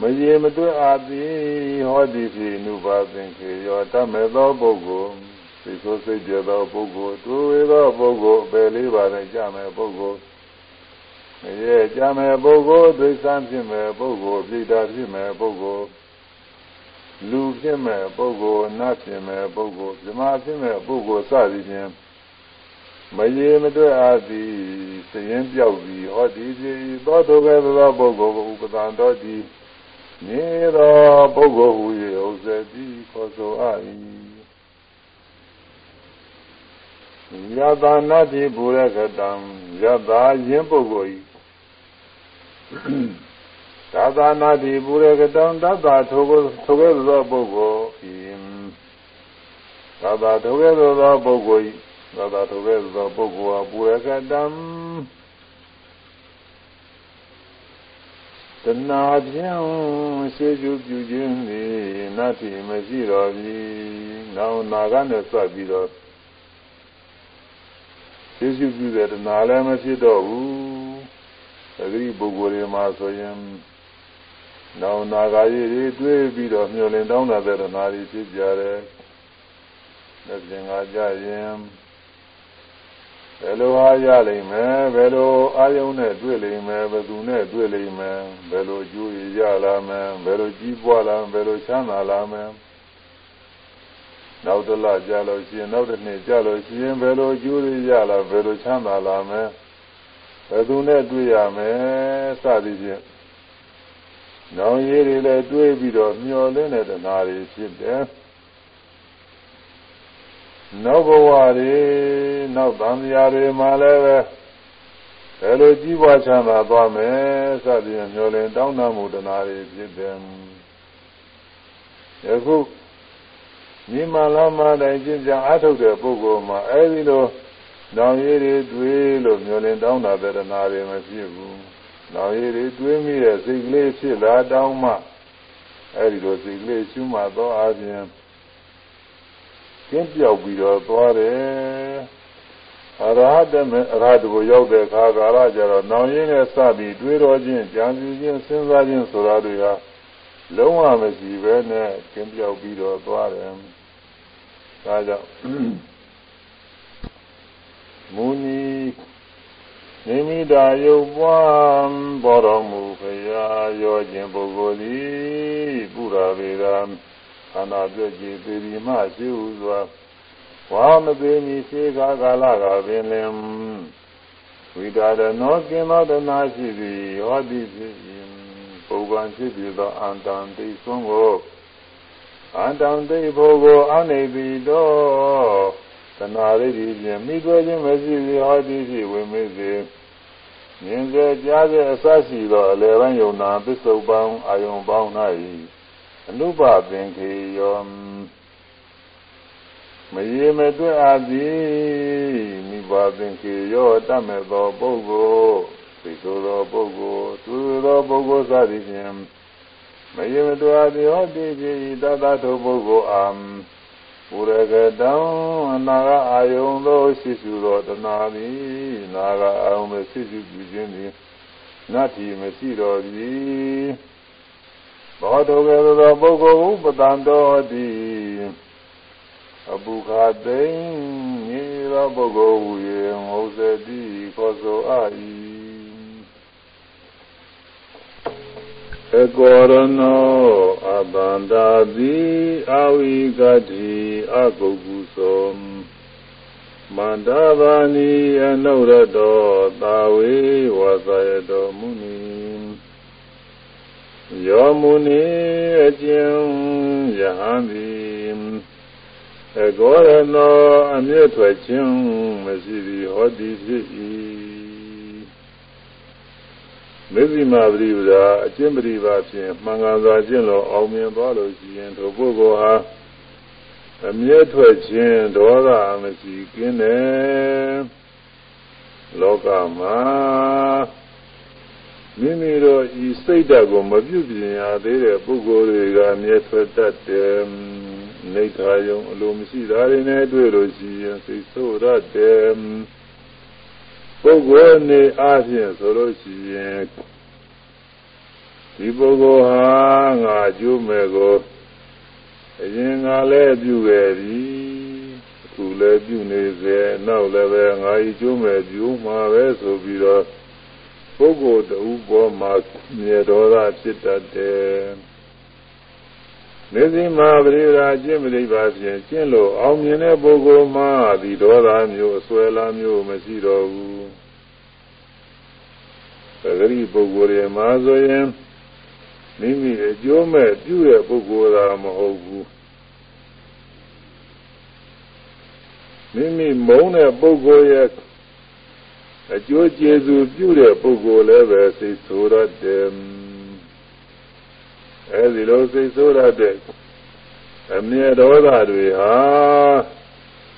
မရေမတွဲအာတိဟောတိဖြစ်နုပါသင်္ခေယောတမေသောပုဂ္ဂိုလ်သိဆိုစိတ်ကြသောပုဂ္ဂိုလ်တွေ့ဝေသောပုဂ္ဂိုလ်အပယ်လေးပါးနဲ့ကြမယ်ပုဂ္ဂိုလ်ရဲ့ကြမယ်ပုဂ္ဂိုလ်ဒိဋ္ဌံဖြစ်မယ်ပုဂ္ဂိုလ်ပြိတာဖြစ်မယ်ပုဂ္ဂိုလ်လူဖြစ်မဲ့ပုဂ္ဂိုလ်နတ်ဖြစ်မဲ့ပုဂ္ဂိုလ်ဇမဖြစ်မဲ့ပုဂ္ဂိုလ်စသည်ဖြင့်မရေမတွဲအားသည်စရင်ပြောက်သည်ဟောဒီစီသောတုကဲသောပုဂ္ဂိုလ်ကိုဥပဒံတော်သည် နေသောပုဂ္ဂိုလ်ဟူ၍ဥစ္စေတိခေါ်ဆိုအပ်၏ယတာနာတိဘူရကတံယတာယင်းပုဂ္ဂိုလ်၏သာသနာတိပုရေကတံသတ္တထိုကိုထိုကဲ့သို့သောပုဂ္ဂိုလ်ဤသာသထိုကဲ့သို့သောပုဂ္ဂိုလ်ဤသာသထိုကဲ့သို့သောပုဂ္ဂိုလ်ဟာပုရေကတံ တဏှာဖြင့်ရှေးကျူးပြုခြင်းသည်နတ္တိမရှိတော်ပြီ။နောင်နာကနဲ့စပ်ပြီးတော့ရှေးကျူးပြုတဲ့တဏှာလည်းမဖြစ်တော့ဘူး။အဲဒီပုဂ္ဂိုလ်တွေမှာဆိုရင်နောင်နာဂာရီတွေတွေးပြီးတော့မျောလင်းတောင်းတာတဲ့နာရီဖြစ်ကြတယ်။လက်ပြင်ကကြရင် ဘယ်လိုအားရလိမ့်မယ်ဘယ်လိုအာယုံနဲ့တွေ့လိမ့်မယ်ဘယ်သူနဲ့တွေ့လိမ့်မယ်ဘယ်လိုအကျိုးရလာမယ်ဘယ်လိုကြီးပွားလာဘယ်လိုချမ်းသာလာမယ်နောက်တစ်လကြာလို့ရှိရင်နောက်တစ်နှစ်ကြာလို့ရှိရင်ဘယ်လိုအကျိုးရလာဘယ်လိုချမ်းသာလာမယ်ဘယ်သူနဲ့တွေ့ရမယ်စသည်ဖြင့်နောင်ရည်တွေလည်းတွေးပြီးတော့မျောလင်းတဲ့တဏှာတွေဖြစ်တယ် နောက်ဘဝတွေနောက်သံဃာတွေမှာလည်းပဲဘယ်လိုကြီးပွားချမ်းသာသွားမယ်စသည်ဖြင့်မျောလင်းတောင်းတမှုတဏှာတွေဖြစ်တယ်ယခုမိမလာမတိုင်းကျင့်ကြံအားထုတ်တဲ့ပုဂ္ဂိုလ်မှာအဲဒီလိုနောင်ရည်တွေတွေးလို့မျောလင်းတောင်းတာတဲ့တဏှာတွေမဖြစ်ဘူးနောက်ရည်တွေတွေးမိတဲ့စိတ်ကလေးဖြစ်လာတောင်းမှအဲဒီလိုစိတ်ကလေးရှုမှတ်သောအပြင် ကျင်းပြောက်ပြီးတော့သွားတယ်အရဟတမေအရဟတကိုရောက်တဲ့အခါကာလကျတော့နောင်ရင်းနဲ့စပြီးတွေးတော်ခြင်းကြံစည်ခြင်းစဉ်းစားခြင်းဆိုတာတွေဟာလုံးဝမရှိပဲနဲ့ကျင်းပြောက်ပြီးတော့သွားတယ်ဒါကြောင့်မူနီနိမိတာယုတ်ပွားပေါ်တော်မူဖရာရောခြင်းပုဂ္ဂိုလ်သည်ပုရာဗေဒံ ခန္ဓာပြည့်ကြည်ပေဒီမှရှိဟုစွာဝါမသိမီစေကာကာလကပင်လင်ဝိဒါရနောကိမောတနာရှိသည်ဟောတိဖြစ်ပုဗ္ဗံဖြစ်ပြီးသောအန္တံတိသွန်းကိုအန္တံတိဘောကိုအနေပြီးတော့သနာရိတိဖြင့်မိတွေ့ခြင်းမရှိသည်ဟောသည်ဖြစ်ဝိမေစေမြင်စေကြားစေအစရှိသောအလယ်ပိုင်းယုံနာပစ္စုပန်အာယုံပေါင်း၌ အနုပသင်္ခေယောမရေမတွဲ့အပ်သည်မိဘသင်္ခေယောတတ်မဲ့သောပုဂ္ဂိုလ်သိသောသောပုဂ္ဂိုလ်သူသောပုဂ္ဂိုလ်စသည်ဖြင့်မရေမတွဲ့အပ်သည်ဟောသည်ဖြစ်၏တသထုပုဂ္ဂိုလ်အာပုရကတံအနာဂအာယုံသောရှိစုသောတဏှာသည်နာဂအာယုံသောရှိစုပြုခြင်းသည်နတ္တိမရှိတော်သည် ဘောတုကေသောပုဂ္ဂိုလ်ဥပတံတော်သည်အပုခသိဉ္ဇေရသောပုဂ္ဂိုလ်ဟူ၍ငုဇတိခေါ်ဆိုအပ်၏ေကောရနောအဘန္တာတိအဝိကတိအကုကုသောမန္တဘာနိအနုရတောသာဝေဝသယတောမုနိ ယောမုနိအကျဉ်ယဟံသည်အကောရနောအမြင့်ထွက်ခြင်းမရှိသည်ဟောသည်ဖြစ်၏မေဇိမာပရိပဒါအကျင့်ပရိပါဖြင့်မှန်ကန်စွာကျင့်လို့အောင်မြင်သွားလို့ရှိရင်ထိုပုဂ္ဂိုလ်ဟာအမြဲထွက်ခြင်းဒေါသမရှိကင်းတယ်လောကမှာ မိမိတို့ဤစိတ်ဓာတ်ကိုမပြုပြင်ရသေးတဲ့ပုဂ္ဂိုလ်တွေကအမြဲထွက်တတ်တယ်နေခါယုံအလိုမရှိတာတွေနဲ့တွေ့လို့ရှိရင်စိတ်ဆိုးရတယ်ပုဂ္ဂိုလ်နေအားဖြင့်ဆိုလို့ရှိရင်ဒီပုဂ္ဂိုလ်ဟာငါကျိုးမယ်ကိုအရင်ငါလည်းပြုခဲ့ပြီအခုလည်းပြုနေစေနောက်လည်းပဲငါဤကျိုးမယ်ပြုမှာပဲဆိုပြီးတော့ ပုဂ္ဂိုလ်တူပေါ်မှာမြေတော်သာဖြစ်တတ်တယ်မေဇိမာပရိရာကျင့်ပရိပါဖြင့်ကျင့်လို့အောင်မြင်တဲ့ပုဂ္ဂိုလ်မှာဒီဒေါသမျိုးအစွဲလာမျိုးမရှိတော့ဘူးပဂရိပုဂ္ဂိုလ်တွေမှာဆိုရင်မိမိအကျိုးမဲ့ပြုတဲ့ပုဂ္ဂိုလ်သာမဟုတ်ဘူးမိမိမုန်းတဲ့ပုဂ္ဂိုလ်ရဲ့ အကျိုးကျေးဇူးပြုတဲ့ပုဂ္ဂိုလ်လည်းပဲစိတ်ဆိုးရတဲ့အဲဒီလိုစိတ်ဆိုးရတဲ့အမြဲဒေါသတွေဟာ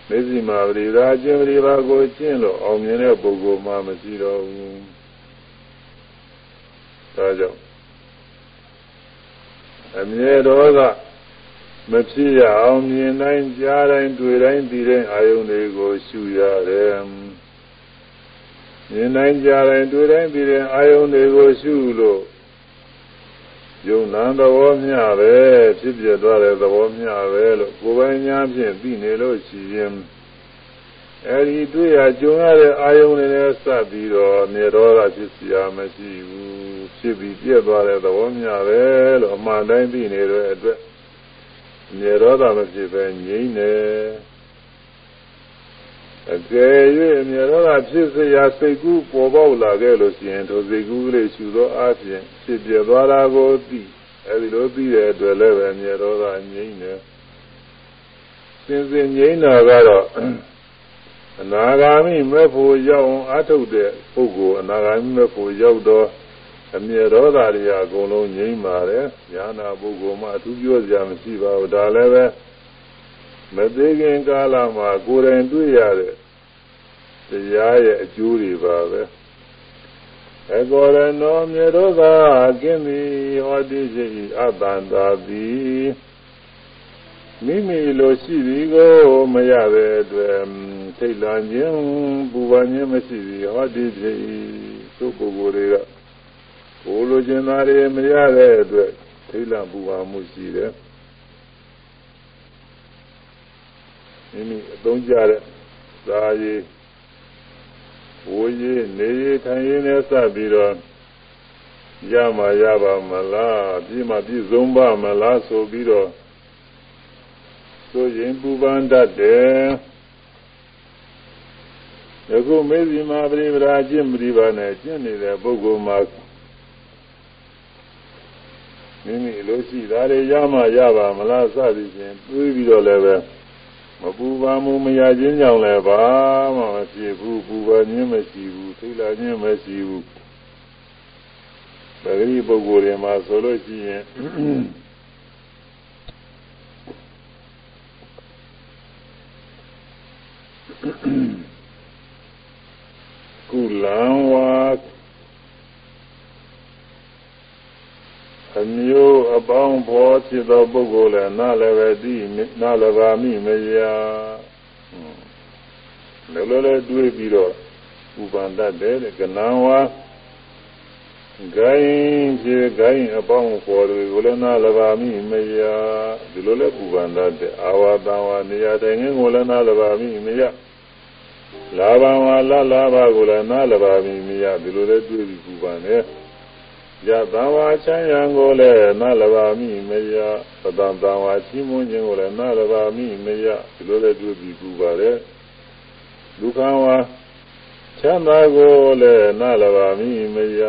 မေဇိမာပရိဒါကျင့်ပရိပါကိုကျင့်လို့အောင်မြင်တဲ့ပုဂ္ဂိုလ်မှမရှိတော့ဘူးဒါကြောင့်အမြဲဒေါသမဖြစ်ရအောင်မြင်တိုင်းကြားတိုင်းတွေ့တိုင်းသိတိုင်းအာယုန်တွေကိုရှုရတယ် မြင်တိုင်းကြားတိုင်းတွေ့တိုင်းပြီးတဲ့အာယုန်တွေကိုရှုလို့ယုံနာသဘောမျှပဲဖြစ်ပြသွားတဲ့သဘောမျှပဲလို့ကိုယ်ပိုင်ညာဖြင့်ပြီးနေလို့ရှိရင်အဲဒီတွေ့ရကြုံရတဲ့အာယုန်တွေနဲ့စပ်ပြီးတော့မြေတော်ကဖြစ်စရာမရှိဘူးဖြစ်ပြီးပြက်သွားတဲ့သဘောမျှပဲလို့အမှန်တိုင်းပြီးနေတဲ့အတွက်မြေတော်ကမဖြစ်ပဲငြိမ့်တယ် အကယ်၍မြေတော့ကဖြစ်စေရာစိတ်ကူးပေါ်ပေါက်လာခဲ့လို့ရှိရင်ထိုစိတ်ကူးလေးရှုသောအခြင်းဖြစ်ပြသွားတာကိုသိအဲဒီလိုသိတဲ့အတွက်လည်းပဲမြေတော့ကငြိမ့်တယ်စင်စင်ငြိမ့်တာကတော့အနာဂါမိမဲ့ဖို့ရောက်အောင်အထုတ်တဲ့ပုဂ္ဂိုလ်အနာဂါမိမဲ့ဖို့ရောက်တော့အမြေရောသားတွေအကုန်လုံးငြိမ့်ပါတယ်ဉာဏပုဂ္ဂိုလ်မှအထူးပြောစရာမရှိပါဘူးဒါလည်းပဲ မသေးခင်ကာလမှာကိုယ်တိုင်တွေ့ရတဲ့တရားရဲ့အကျိုးတွေပါပဲအကောရနောမြေတော်သာကင်းသည်ဟောတိရှိအတ္တန္တာသည်မိမိလိုရှိသည်ကိုမရတဲ့အတွက်ထိတ်လန့်ခြင်းပူပန်ခြင်းမရှိသည်ဟောဒီဖြစ်၏သူပုဂ္ဂိုလ်တွေကကိုလိုချင်တာတွေမရတဲ့အတွက်ထိတ်လန့်ပူပန်မှုရှိတယ် မိမိအသုံးကြတဲ့သာရည်ဝိရည်နေရည်ထိုင်ရည်နဲ့စပ်ပြီးတော့ရမှာရပါမလားပြည့်မှပြည့်စုံပါမလားဆိုပြီးတော့ဆိုရင်ပူပန်တတ်တယ်ယခုမေဇိမာပရိပရာကျင့်ပရိပါနဲ့ကျင့်နေတဲ့ပုဂ္ဂိုလ်မှာမိမိလိုရှိတာတွေရမှရပါမလားစသည်ဖြင့်တွေးပြီးတော့လည်းပဲ မပူပါမှုမရခြင်းကြောင့်လည်းဘာမှမဖြစ်ဘူးပူပါခြင်းမရှိဘူးထိတ်လာခြင်းမရှိဘူးပဂရိပုဂ္ဂိုလ်တွေမှာဆိုလို့ရှိရင်ကုလံဝါ အမျိုးအပေါင်းဖော်ဖြစ်သောပုဂ္ဂိုလ်လည်းနာလည်းပဲသိနာလည်းပါမိမရလည်းလည်းလည်းတွေးပြီးတော့ဥပန္တတ်တယ်ကနံဝါဂိုင်းဖြစ်ဂိုင်းအပေါင်းဖော်တွေကိုလည်းနာလည်းပါမိမရဒီလိုလည်းဥပန္တတ်တယ်အာဝတံဝါနေရာတိုင်းကိုလည်းနာလည်းပါမိမရလာဘဝလာလာဘကိုလည်းနားလပါမိမရဒီလိုလည်းတွေ့ပြီးပူပန်တယ် ယသံဝါချမ်းရံကိုလည်းနာလဘာမိမယပဒံတံဝါချီးမွမ်းခြင်းကိုလည်းနာလဘာမိမယဒီလိုလည်းတွေ့ပြီးပူပါတယ်ဒုက္ခဝါချမ်းသာကိုလည်းနာလဘာမိမယ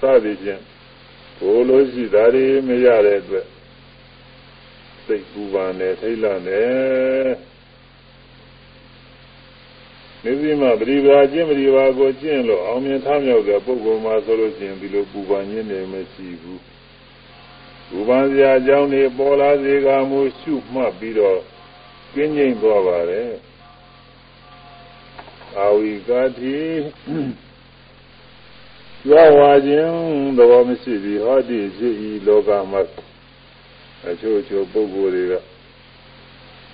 စသည်ဖြင့်ကိုလိုရှိတာတွေမရတဲ့အတွက်စိတ်ပူပန်နေထိတ်လန့်နေ နေစီမှာပရိပါကျင့်ပရိပါကိုကျင့်လို့အောင်မြင်ထမြောက်တဲ့ပုဂ္ဂိုလ်မှာဆိုလို့ရှိရင်ဒီလိုပူပန်ခြင်းနေမရှိဘူးပူပန်စရာအကြောင်းတွေပေါ်လာစေကမှုရှုမှတ်ပြီးတော့ကျင်းကျင်သွားပါတယ်အာဝိကာတိကြွားဝါခြင်းသဘောမရှိဘူးဟောဒီရှိဤလောကမှာအချို့ချို့ပုဂ္ဂိုလ်တွေက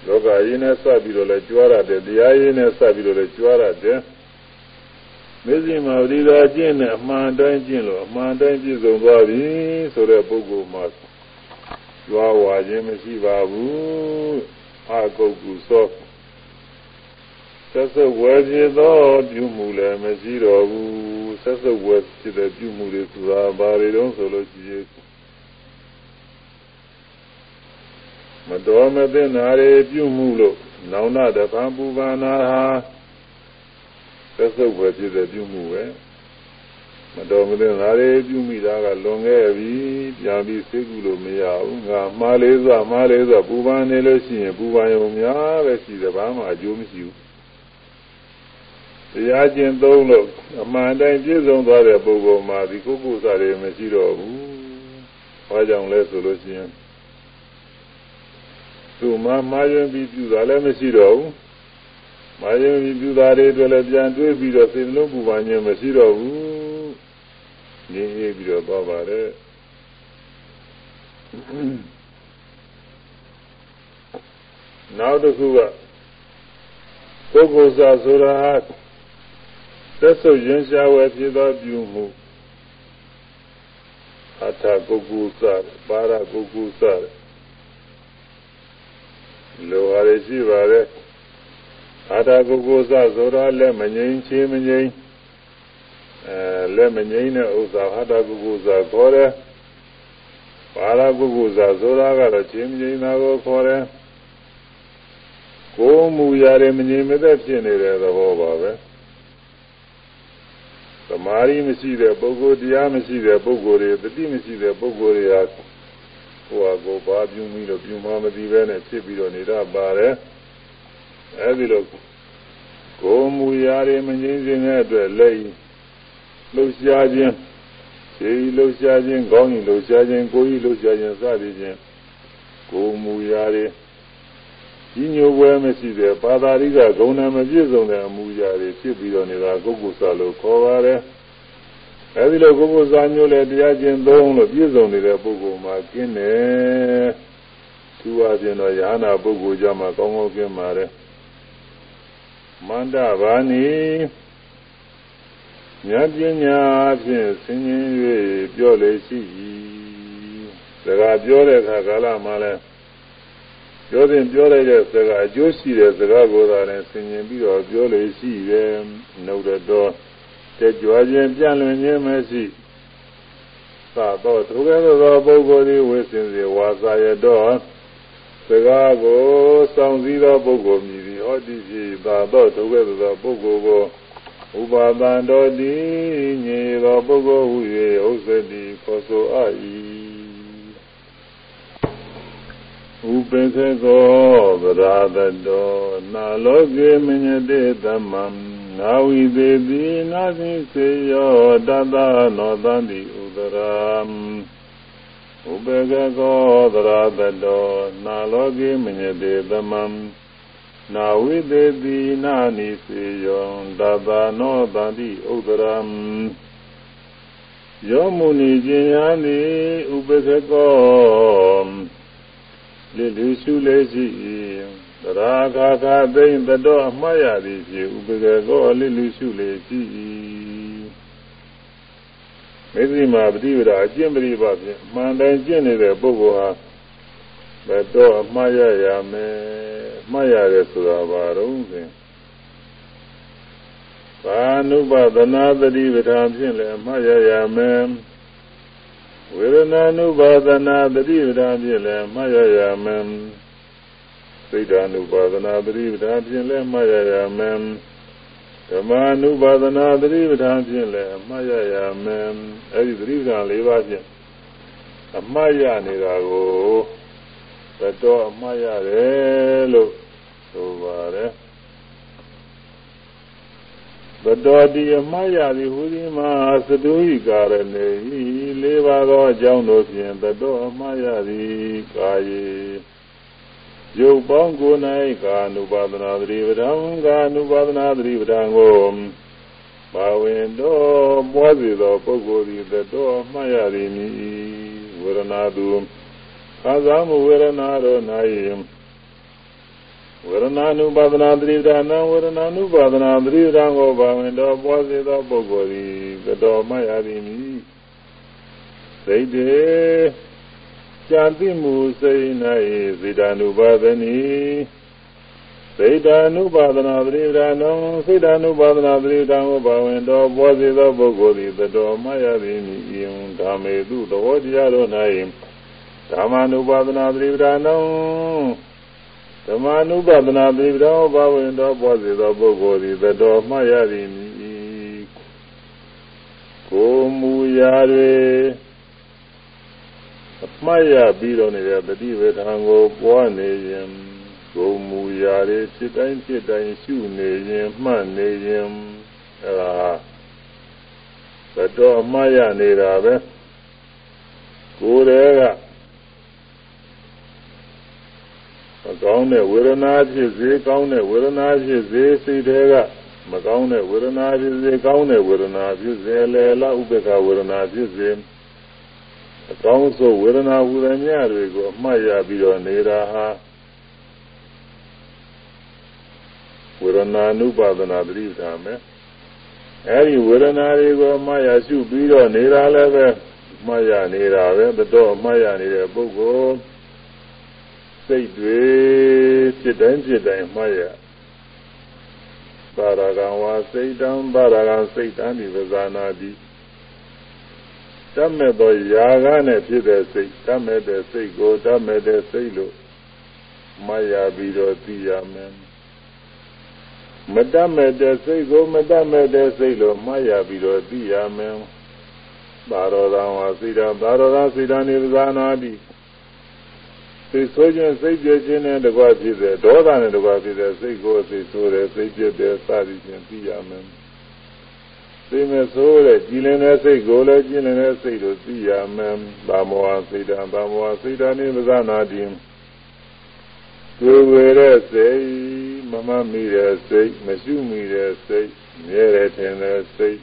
လောကရင်းနဲ့စပြီးတော့လဲကြွားရတယ်တရားရင်းနဲ့စပြီးတော့လဲကြွားရတယ်မေဇိမာဝိဒါကျင့်နဲ့အမှန်တိုင်းကျင့်လို့အမှန်တိုင်းပြည့်စုံသွားပြီဆိုတဲ့ပုဂ္ဂိုလ်မှာကြွားဝါခြင်းမရှိပါဘူးအကုတ်ကူသောဆက်စပ်ဝယ်ဖြစ်သောပြုမှုလည်းမရှိတော့ဘူးဆက်စပ်ဝယ်ဖြစ်တဲ့ပြုမှုတွေဆိုတာဘာတွေတုံးဆိုလို့ရှိရင် မတော်မသင့်နာတွေပြုမှုလို့နောင်နာတပံပူပန်နာဟာသက်စုပ်ပဲဖြစ်တဲ့ပြုမှုပဲမတော်မသင့်နာတွေပြုမိတာကလွန်ခဲ့ပြီပြန်ပြီးသိကုလို့မရဘူးငါမှားလေးစွာမှားလေးစွာပူပန်နေလို့ရှိရင်ပူပန်ရုံများပဲရှိတယ်ဘာမှအကျိုးမရှိဘူးတရားကျင့်သုံးလို့အမှန်တိုင်းပြည့်စုံသွားတဲ့ပုဂ္ဂိုလ်မှာဒီကုက္ကုစတွေမရှိတော့ဘူး။ဘာကြောင့်လဲဆိုလို့ရှိရင် သူမှမာယွင်ပြီးပြုတာလည်းမရှိတော့ဘူးမာယွင်ပြီးပြုတာတွေအတွက်လည်းပြန်တွေးပြီးတော့စိတ်လုံးပူပန်ခြင်းမရှိတော့ဘူးငြင်းအေးပြီးတော့သွားပါတယ်နောက်တစ်ခုကပုဂ္ဂိုလ်စာဆိုတာသက်ဆုပ်ရင်ရှားဝယ်ဖြစ်သောပြုမှုအထာပုဂ္ဂိုလ်စာပါရပုဂ္ဂိုလ်စာ လိုဟာရရှိပါတယ်အာတာကုကုသဆိုတာလက်မငိမ့်ချေမငိမ့်အဲလက်မငိမ့်တဲ့ဥစ္စာဟာတာကုကုသခေါ်တယ်ပါရကုကုသဆိုတာကတော့ချေမငိမ့်တာကိုခေါ်တယ်ကိုယ်မူရာတွေမငြိမ်မသက်ဖြစ်နေတဲ့သဘောပါပဲသမာဓိမရှိတဲ့ပုဂ္ဂိုလ်တရားမရှိတဲ့ပုဂ္ဂိုလ်တွေတတိမရှိတဲ့ပုဂ္ဂိုလ်တွေဟာ ကိုယ်ဟာကိုယ်ဘာပြုမိလို့ပြုမှမသိပဲနဲ့ဖြစ်ပြီးတော့နေတာပါတယ်အဲဒီလိုကိုယ်မူရာတွေမငြိမ်းစင်တဲ့အတွက်လက်လှုပ်ရှားခြင်းခြေလှုပ်ရှားခြင်းခေါင်းကြီးလှုပ်ရှားခြင်းကိုယ်ကြီးလှုပ်ရှားခြင်းစသည်ဖြင့်ကိုယ်မူရာတွေကြီးညိုပွဲမရှိတဲ့ပါတာရိကဂုဏ်နာမပြည့်စုံတဲ့အမူအရာတွေဖြစ်ပြီးတော့နေတာကိုယ်ကိုယ်စားလို့ခေါ်ပါတယ် အဲဒီလိုကိုယ်ကိုယ်စားမျိုးလည်းတရားကျင့်သုံးလို့ပြည့်စုံနေတဲ့ပုဂ္ဂိုလ်မှာကျင်းတယ်သူအပြင်တော့ယ ahanan ပုဂ္ဂိုလ်ကြမှာကောင်းကောင်းကျင်းပါတယ်မန္တဘာနီဉာဏ်ပညာဖြင့်ဆင်ញင်၍ပြောလေရှိ၏စကားပြောတဲ့အခါကာလမှာလဲပြောရင်ပြောလိုက်တဲ့စကားအကျိုးရှိတဲ့စကားကိုသာလည်းဆင်ញင်ပြီးတော့ပြောလေရှိတယ်နှုတ်တော် တကြွခြင်းပြန့်လွင်ခြင်းမရှိသာတော့သူကဲ့သို့သောပုဂ္ဂိုလ်သည်ဝိစင်စေဝါစာရတော့စကားကိုစောင့်စည်းသောပုဂ္ဂိုလ်မြည်သည်ဟောတိဖြစ်သာတော့သူကဲ့သို့သောပုဂ္ဂိုလ်ကိုဥပါဒံတော်တိညေသောပုဂ္ဂိုလ်ဟု၍ဥစ္စတိခေါ်ဆိုအပ်၏ဥပေက္ခေကောသရာတတောနာလောကေမညတေသမံ နာဝိသေတိနာသိစေယောတတနောသန္တိဥဒရာဥပေကကောသရတတောနာလောကိမညတေသမံနာဝိသေတိနာနိစေယောတတနောသန္တိဥဒရံယောမုန်ီကျင်ညာနိဥပေကကောလိလူစုလေးရှိ၏ သရာခါခါသိမ့်တတော်အမှားရသည်ဖြင့်ဥပကေကောအလိလူရှုလေရှိ၏မေသိမာပฏิဝဒအကျင့်ပရိပါဖြင့်မှန်တိုင်းကျင့်နေတဲ့ပုဂ္ဂိုလ်ဟာဘယ်တော့အမှားရရမယ်အမှားရတယ်ဆိုတာဘာတော့ဖြင့်ဘာနုပါဒနာတတိပဋ္ဌာန်ဖြင့်လည်းမှတ်ရရမယ်ဝေဒနာနုပါဒနာတတိပဋ္ဌာန်ဖြင့်လည်းမှတ်ရရမယ် စိတ်ဓာနုပါဒနာတတိပဋ္ဌာန်ဖြင့်လည်းမှတ်ရရမယ်ဓမ္မာနုပါဒနာတတိပဋ္ဌာန်ဖြင့်လည်းမှတ်ရရမယ်အဲဒီတတိပဋ္ဌာန်၄ပါးဖြင့်အမှတ်ရနေတာကိုသတော်အမှတ်ရတယ်လို့ဆိုပါတယ်သတော်တိအမှတ်ရသည်ဟူသည်မှာသတုဟိကာရဏေဤလေးပါးသောအကြောင်းတို့ဖြင့်သတော်အမှတ်ရသည်ကာယေ ယုတ်ပေါင်းကိုယ်၌ကာနုပါဒနာသတိပဋ္ဌာန်ကာနုပါဒနာသတိပဋ္ဌာန်ကိုဘာဝင်တော့ပွားစီသောပုဂ္ဂိုလ်သည်သတော်အမှတ်ရသည်မည်ဝေဒနာသူခံစားမှုဝေဒနာတို့၌ဝေဒနာနုပါဒနာသတိဒါနဝေဒနာနုပါဒနာသတိဒါကိုဘာဝင်တော်ပွားစေသောပုဂ္ဂိုလ်သည်တော်မှရသည်မည်စိတ်တေ ကြံသိမှုစိတ်၌ဇေတ ानु ပါဒနီစိတ် ानु ပါဒနာသတိဒါနစိတ် ानु ပါဒနာသတိဒါကိုဘာဝင်တော်ပွားစေသောပုဂ္ဂိုလ်သည်တော်မှရသည်မည်ယံဓမ္မေသူသဘောတရားတို့၌ဓမ္မ ानु ပါဒနာသတိဒါနဓမ္မ ानु ပဒနာပိပဒောဘဝင်တော်ပွားစေသောပုဂ္ဂိုလ်သည်သတော်မှတ်ရသည်မည်ကိုမူရာတွေအ မှတ်ရပြီးတော့နေတဲ့တတိဝေဒံကိုပွားနေရင်ကိုမူရာတွေဖြစ်တိုင်းဖြစ်တိုင်းရှုနေရင်မှတ်နေရင်အဲဒါသတော်အမှတ်ရနေတာပဲကိုယ်တည်းကမကောင်းတဲ့ဝေဒနာဖြစ်စေကောင်းတဲ့ဝေဒနာဖြစ်စေစိတ်တွေကမကောင်းတဲ့ဝေဒနာဖြစ်စေကောင်းတဲ့ဝေဒနာဖြစ်စေလေလဥပ္ပခဝေဒနာဖြစ်စေ အကောင်းဆုံးဝေဒနာဝေဒနာတွေကိုအမှတ်ရပြီးတော့နေတာဟာဝေဒနာနုပါဒနာတိသာမယ်အဲဒီဝေဒနာတွေကိုအမှတ်ရရှုပြီးတော့နေတာလည်းပဲအမှတ်ရနေတာပဲတော့အမှတ်ရနေတဲ့ပုဂ္ဂိုလ်စိတ်တွေဖြစ်တိုင်းဖြစ်တိုင်းမှတ်ရပါရကံဝါစိတ်တံပါရကံစိတ်တံဒီပဇာနာတိ တတ်မဲ့သောຢာကနဲ့ဖြစ်တဲ့စိတ်တတ်မဲ့တဲ့စိတ်ကိုတတ်မဲ့တဲ့စိတ်လို့မှတ်ရပြီးတော့သိရမယ်မတတ်မဲ့တဲ့စိတ်ကိုမတတ်မဲ့တဲ့စိတ်လို့မှတ်ရပြီးတော့သိရမယ်ပါရကံဝါစိတ်တံပါရကံစိတ်တံဒီပဇာနာတိစိတ်ဆိုးခြင်းစိတ်ပြည့်ခြင်းနဲ့တကွဖြစ်တဲ့ဒေါသနဲ့တကွဖြစ်တဲ့စိတ်ကိုစိတ်ဆိုးတယ်စိတ်ပြည့်တယ်စသည်ဖြင့်သိရမယ် သိမဲ့ဆိုးတဲ့ကြည်လင်တဲ့စိတ်ကိုလည်းကြည်လင်တဲ့စိတ်ကိုသိရမယ်။ဘာမောဟစိတ်တံဘာမောဟစိတ်တံနိမဇနာတိတွေ့ဝေတဲ့စိတ်မမမိတဲ့စိတ်မရှိမိတဲ့စိတ်မြဲတယ်ထင်တဲ့စိတ်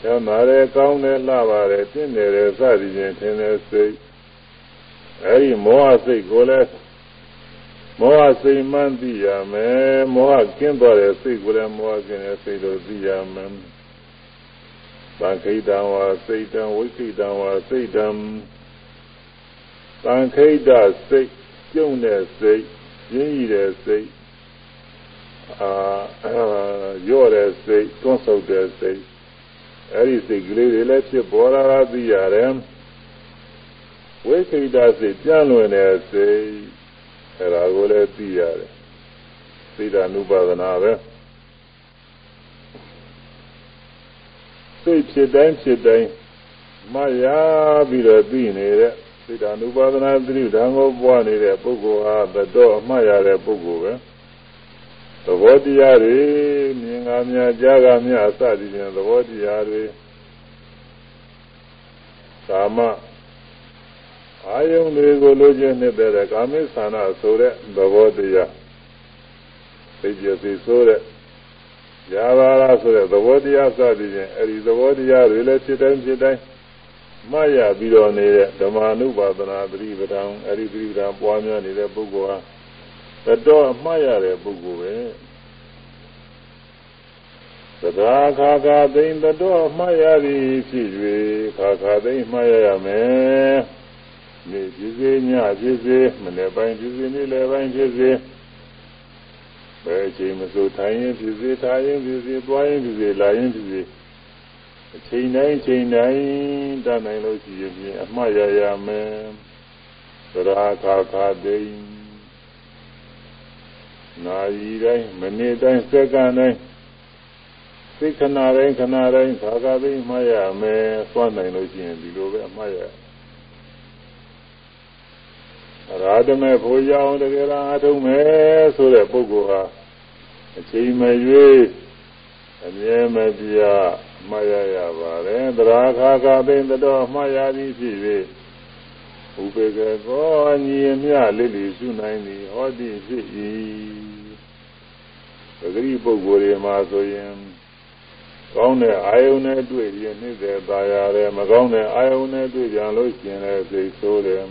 ချမ်းသာတယ်ကောင်းတယ်လှပါတယ်တင့်တယ်စသည်ဖြင့်ထင်တဲ့စိတ်အဲဒီမောဟစိတ်ကိုလည်းမောဟစိတ်မှန်းသိရမယ်မောဟကင်းသွားတဲ့စိတ်ကိုလည်းမောဟကင်းတဲ့စိတ်လို့သိရမယ် သံခိတံဝါစိတ်တံဝိခိတံဝါစိတ်တံသံခိတစိတ်ကျုံတဲ့စိတ်ရင်းရည်တဲ့စိတ်အာရော့တဲ့စိတ်တွန်းဆုပ်တဲ့စိတ်အဲဒီစိတ်ကလေးတွေလည်းဖြစ်ပေါ်လာတာသိရတယ်ဝိခိတစိတ်ပြန့်လွင်တဲ့စိတ်အဲဒါကိုလည်းသိရတယ်သိတာနုပါဒနာပဲ စိတ်ဖြစ်တိုင်းဖြစ်တိုင်းမရပြီးတော့သိနေတဲ့သိတာနုပါဒနာသတိဓာန်ကိုပွားနေတဲ့ပုဂ္ဂိုလ်ဟာသတော်အမှတ်ရတဲ့ပုဂ္ဂိုလ်ပဲသဘောတရားတွေမြင်ငါများကြားကများအစသည်ဖြင့်သဘောတရားတွေကာမအာယုန်တွေကိုလိုချင်နေတဲ့ကာမိသနာဆိုတဲ့သဘောတရားသိကြသိဆိုတဲ့ ရာဘာလာဆိုတဲ့သဘောတရားစသည်ဖြင့်အဲဒီသဘောတရားတွေလည်းဖြစ်တိုင်းဖြစ်တိုင်းမှတ်ရပြီးတော့နေတဲ့ဓမ္မ ानु ပါဒနာသတိပဋ္ဌာန်အဲဒီသတိပဋ္ဌာန်ပွားများနေတဲ့ပုဂ္ဂိုလ်ဟာတတော်အမှတ်ရတဲ့ပုဂ္ဂိုလ်ပဲသဒ္ဒါခါခါသိင်တတော်အမှတ်ရသည်ဖြစ်၍ခါခါသိင်မှတ်ရရမယ်နေ့ဖြစ်စေညဖြစ်စေမနေ့ပိုင်းဖြစ်စေနေ့လယ်ပိုင်းဖြစ်စေ ဘယ်အချိန်မဆိုထိုင်ရင်ဖြစ်စေထားရင်ဖြစ်စေသွားရင်ဖြစ်စေလာရင်ဖြစ်စေအချိန်တိုင်းချိန်တိုင်းတတ်နိုင်လို့ရှိရင်အမှားရရမယ်သရာခါခါသိနာရီတိုင်းမိနစ်တိုင်းစက္ကန့်တိုင်းစိတ်ခဏတိုင်းခဏတိုင်းခါခါသိမှားရမယ်သွားနိုင်လို့ရှိရင်ဒီလိုပဲအမှားရ ရာဓမေဖို့ရအောင်တကယ်လားအထုံးမယ်ဆိုတဲ့ပုဂ္ဂိုလ်ဟာအချိန်မရွေးအမြဲမပြမှားရရပါတယ်သရာခါခါသိတော်မှားရသည်ဖြစ်၍ဥပေကကောညီအမြလေးလေးရှုနိုင်သည်ဟောတိဖြစ်၏ပဂရိပုဂ္ဂိုလ်တွေမှာဆိုရင်ကောင်းတဲ့အာယုန်နဲ့တွေ့ရင်နှိမ့်တဲ့ตาရတယ်မကောင်းတဲ့အာယုန်နဲ့တွေ့ကြလို့ရှင်လည်းစိတ်ဆိုးတယ်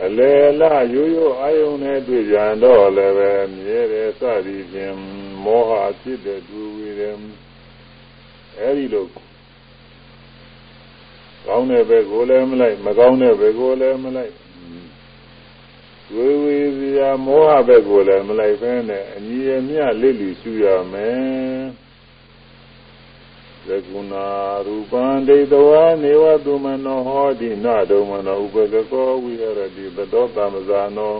အလေလရိုးရိုးအာယုန်နဲ့တွေ့ကြတော့လည်းပဲမြဲတယ်စသည်ဖြင့်မောဟဖြစ်တဲ့ဒူဝေတယ်အဲဒီလိုကောင်းတဲ့ဘက်ကိုလည်းမလိုက်မကောင်းတဲ့ဘက်ကိုလည်းမလိုက်ဝေဝေစရာမောဟဘက်ကိုလည်းမလိုက်ဘဲနဲ့အညီအမျှလိလိရှုရမယ် သကုဏရူပံဒိဋ္ဌဝနေဝတုမနောဟောတိနဒုမနောဥပကကောဝိရတိသတောတမဇာနော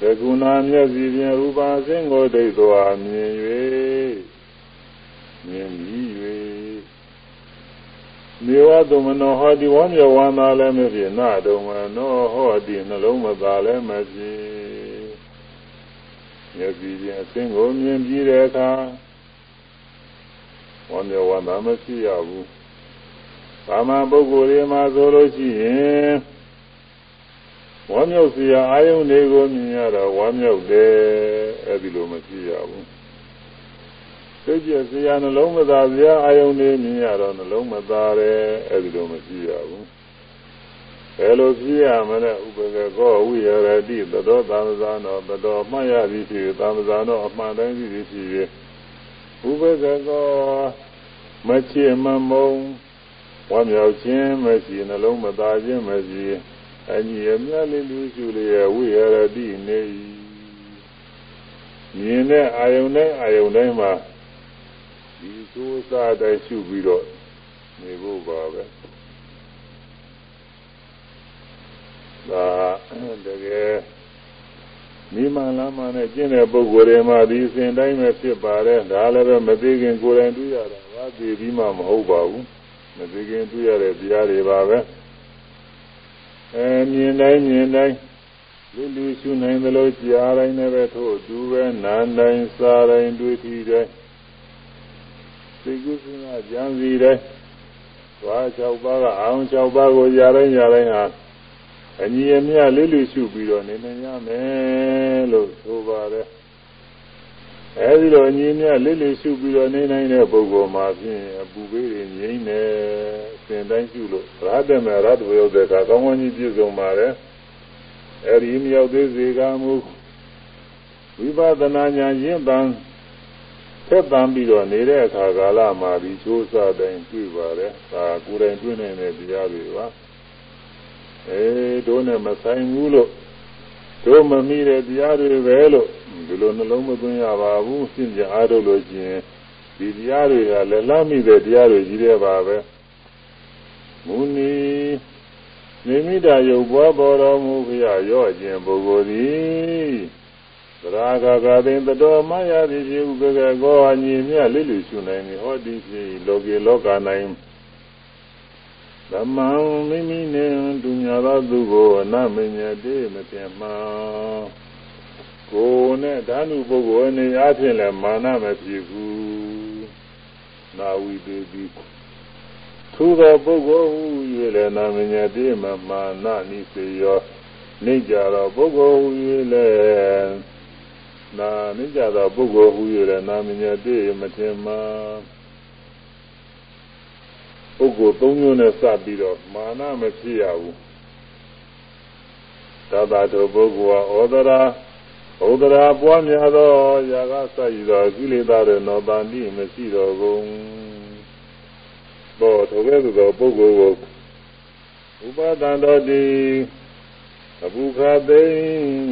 သကုဏမျက်စီဖြင့်ရူပအစင်းကိုဒိဋ္ဌဝမြင်၍မြင်ပြီး၍နေဝတုမနောဟောတိဝမ်းမြောဝမ်းသာလည်းမဖြစ်နဒုမနောဟောတိနှလုံးမသာလည်းမဖြစ်မျက်စီဖြင့်အစင်းကိုမြင်ပြီးတဲ့အခါ ဝမ်းမြောဝမ်းသာမရှိရဘူး။ဘာမှပုဂ္ဂိုလ်တွေမှာဆိုလို့ရှိရင်ဝမ်းမြောက်စရာအာယုန်တွေကိုမြင်ရတော့ဝမ်းမြောက်တယ်အဲ့ဒီလိုမရှိရဘူး။သိကျစရာနှလုံးမသားစရာအာယုန်တွေမြင်ရတော့နှလုံးမသားတယ်အဲ့ဒီလိုမရှိရဘူး။ဘယ်လိုဖြစ်ရမလဲဥပကကောဝိရတိသတောသာမဇာနောသတောမှတ်ရသည်ဖြစ်သာမဇာနောအမှန်တိုင်းဖြစ်ဖြစ် ဥပဒကောမချစ်မမုံဝမ်းမြောက်ခြင်းမရှိနှလုံးမသာခြင်းမရှိအညီအမြတ်လေးလူစုလျက်ဝိရတိနေမြင်တဲ့အာယုန်တိုင်းအာယုန်တိုင်းမှာဒီသိုးစားတိုင်းရှုပြီးတော့နေဖို့ပါပဲဒါတကယ် မိမလမ်းမနဲ့ကျင့်တဲ့ပုဂ္ဂိုလ်တွေမှာဒီစဉ်တိုင်းပဲဖြစ်ပါတယ်ဒါလည်းပဲမသိခင်ကိုယ်တိုင်တွေ့ရတာဘာသိပြီးမှမဟုတ်ပါဘူးမသိခင်တွေ့ရတဲ့တရားတွေပါပဲအဲမြင်တိုင်းမြင်တိုင်းလူလူရှုနိုင်သလိုကြားတိုင်းလည်းပဲထို့သူပဲနားတိုင်းစားတိုင်းတွေ့ထီတိုင်းသိကုသနာကြံစီတိုင်းသွား၆ပါးကအောင်၆ပါးကိုຢာတိုင်းຢာတိုင်းဟာ အညီအမျှလေးလေးရှုပြီးတော့နေနေရမယ်လို့ဆိုပါတယ်အဲဒီလိုအညီအမျှလေးလေးရှုပြီးတော့နေနိုင်တဲ့ပုဂ္ဂိုလ်မှာဖြင့်အပူပေးတွေငြိမ့်နေစင်တိုင်းရှုလို့ရဟတမေရတ္တဝရောက်တဲ့အခါကောင်းကောင်းကြီးပြည့်စုံပါတယ်အဲဒီမြောက်သေးစေကမူဝိပဿနာဉာဏ်ရင့်တန်သက်တမ်းပြီးတော့နေတဲ့အခါကာလမှာဒီချိုးစားတိုင်းတွေ့ပါတယ်ဒါကိုယ်တိုင်တွေ့နေတဲ့တရားတွေပါ အဲတို့နဲ့မဆိုင်ဘူးလို့တို့မမိတဲ့တရားတွေပဲလို့ဒီလိုနှလုံးမသွင်းရပါဘူးရှင်းပြအားထုတ်လို့ကျင်ဒီတရားတွေကလည်းလမ်းမိတဲ့တရားတွေကြီးတဲ့ပါပဲမူနီနိမိတာယုတ်ဘွားပေါ်တော်မူဖရာရော့ခြင်းပုဂ္ဂိုလ်သည်သရာဂဂသိတတော်မရသည်ဖြစ်ဥပကကောအညီမြလိလူရှုနိုင်သည်ဟောဒီဖြစ်လောကေလောကနိုင် သမံမိမိနဲ့ဒုညာသောသူကိုအနမညတေမတင်မှကိုယ်နဲ့ဓာနုပုဂ္ဂိုလ်အနေအားဖြင့်လည်းမာနမဖြစ်ဘူးနာဝိတေတိသူသောပုဂ္ဂိုလ်ဟူ၍လည်းနာမညတေမမာနနိစေယောနေကြသောပုဂ္ဂိုလ်ဟူ၍လည်းနာနေကြသောပုဂ္ဂိုလ်ဟူ၍လည်းနာမညတေမတင်မှ ပုဂ္ဂိုလ်၃မျိုးနဲ့စပြီးတော့မာနမဖြစ်ရဘူးသဗ္ဗတောပုဂ္ဂိုလ်ဟာဩဒရာဩဒရာပွားများသောຢာကစရည်သောကိလေသာတွေနောတန်တိမရှိတော်ကုန်ဘောထိုကဲ့သို့သောပုဂ္ဂိုလ်ကိုဥပါဒံတော်တိအပုခသိ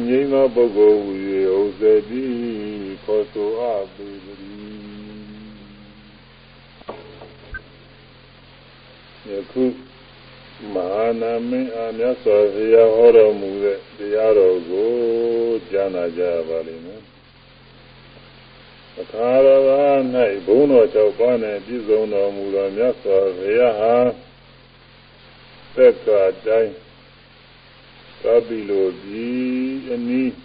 ငြိမ်းသောပုဂ္ဂိုလ်ဟူ၍ဥစ္စတိခေါ်ဆိုအပ်ပေသည် ယခုမဟာနာမင်းအားမြတ်စွာဘုရားဟောတော်မူတဲ့တရားတော်ကိုကြားနာကြပါလိမ့်မယ်အခါတော်၌ဘုန်းတော်၆ပါးနဲ့ပြည့်စုံတော်မူသောမြတ်စွာဘုရားဟာသက်ကတိုင်းသတိလိုပြီးအနည်း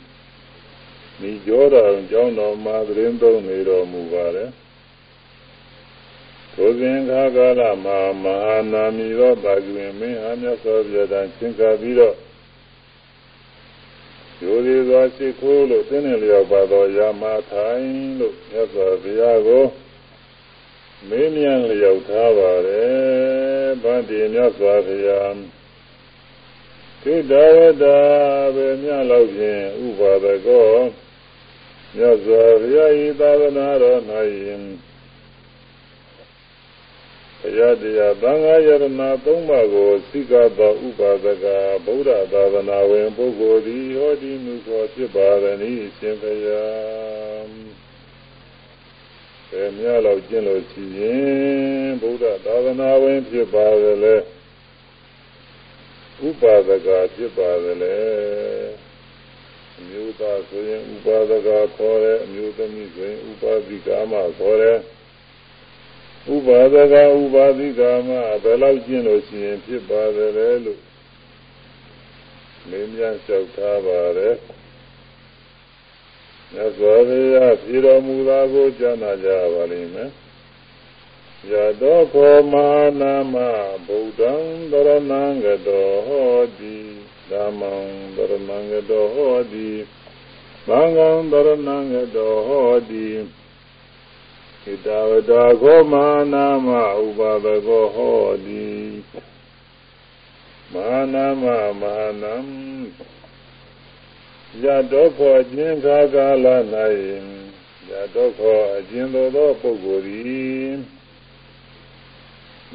မိကြောတော်ကျောင်းတော်မှာသတင်းသုံးနေတော်မူပါတယ် ထိုစဉ်ခါကာလမှာမဟာနာမီသောပါကွင်မင်းဟာမြတ်စွာဘုရားတန်သင်္ကာပြီးတော့ရိုသေစွာရှိခိုးလို့သင်နေလျောက်ပါသောယာမထိုင်လို့မြတ်စွာဘုရားကိုမေးမြန်းလျောက်ထားပါတယ်ဗန္တိမြတ်စွာဘုရားကိတဝတ္တာပဲမြလောက်ဖြင့်ဥပါဒကောမြတ်စွာဘုရားဤသာသနာတော်၌ ဘုရားတရားသံဃာယရဏသုံးပါးကိုစိကသောဥပါဒကဗုဒ္ဓသာသနာဝင်ပုဂ္ဂိုလ်သည်ဟောဒီမူသောဖြစ်ပါသည်ရှင်ဘုရားဘယ်များလောက်ကျင့်လို့ရှိရင်ဗုဒ္ဓသာသနာဝင်ဖြစ်ပါသလဲဥပါဒကဖြစ်ပါသလဲအမျိုးသားဆိုရင်ဥပါဒကခေါ်တယ်အမျိုးသမီးဆိုရင်ဥပါဒိကာမခေါ်တယ် ဥပါဒကဥပါဒိကာမဘယ်လောက်ကျင့်လို့ရှိရင်ဖြစ်ပါသလဲလို့မင်းများလျှောက်ထားပါတယ်မြတ်စွာဘုရားဖြေတော်မူတာကိုကြားနာကြပါလိမ့်မယ်ယတောခောမာနာမဗုဒ္ဓံတရဏံကတောဟောတိဓမ္မံတရဏံကတောဟောတိသံဃံတရဏံကတောဟောတိ ဣတဝတခောမာနာမဥပါဒကောဟောတိမာနာမမာနံယတောခောခြင်းခါကာလ၌ယတောခောအကျဉ်သောသောပုဂ္ဂိုလ်သည်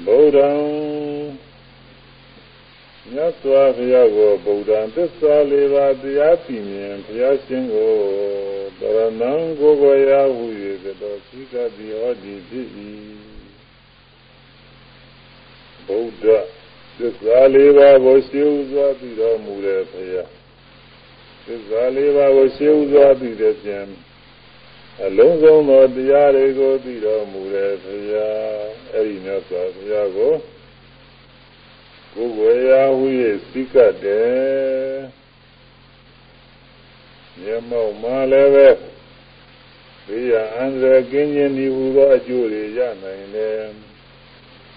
ဗုဒ္ဓံမြတ်စွာဘုရားကိုဗုဒ္ဓံသစ္စာလေးပါးတရားပြမြင်ဘုရားရှင်ကို တရဏံကိုကိုရာဟု၍သောသိကတိဟောဒီဖြစ်၏ဗုဒ္ဓသစ္စာလေးပါးကိုရှင်းဥစွာပြီးတော်မူတဲ့ဘုရားသစ္စာလေးပါးကိုရှင်းဥစွာပြီးတဲ့ဖြင့်အလုံးစုံသောတရားတွေကိုသိတော်မူတဲ့ဘုရားအဲ့ဒီမြတ်စွာဘုရားကိုကိုယ်ဝေယဟု၍သိကတ်တယ် မျက်မှောက်မှလည်းပဲဘေးရန်အန္တရာယ်ကင်းခြင်းဒီဟူသောအကျိုးတွေရနိုင်တယ်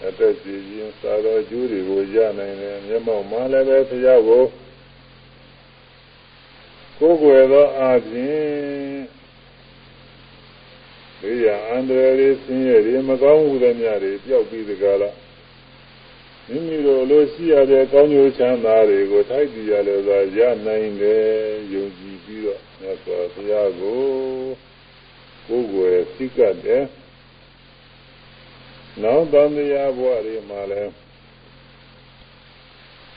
အသက်ရှင်ခြင်းသာသောအကျိုးတွေကိုရနိုင်တယ်မျက်မှောက်မှလည်းပဲဘုရားကိုကိုယ်ွယ်သောအခြင်းဘေးရန်အန္တရာယ်တွေဆင်းရဲတွေမကောင်းမှုတွေများတွေပျောက်ပြီးဒီကလာ မိမိတို့လိုရှိရတဲ့ကောင်းကျိုးချမ်းသာတွေကိုထိုက်တည်ရလဲသာရနိုင်တယ်ယုံကြည်ပြီးတော့မြတ်စွာဘုရားကိုကိုယ်ကိုယ်စိတ်ကတဲ့နောက်တန်တရားဘဝတွေမှာလည်း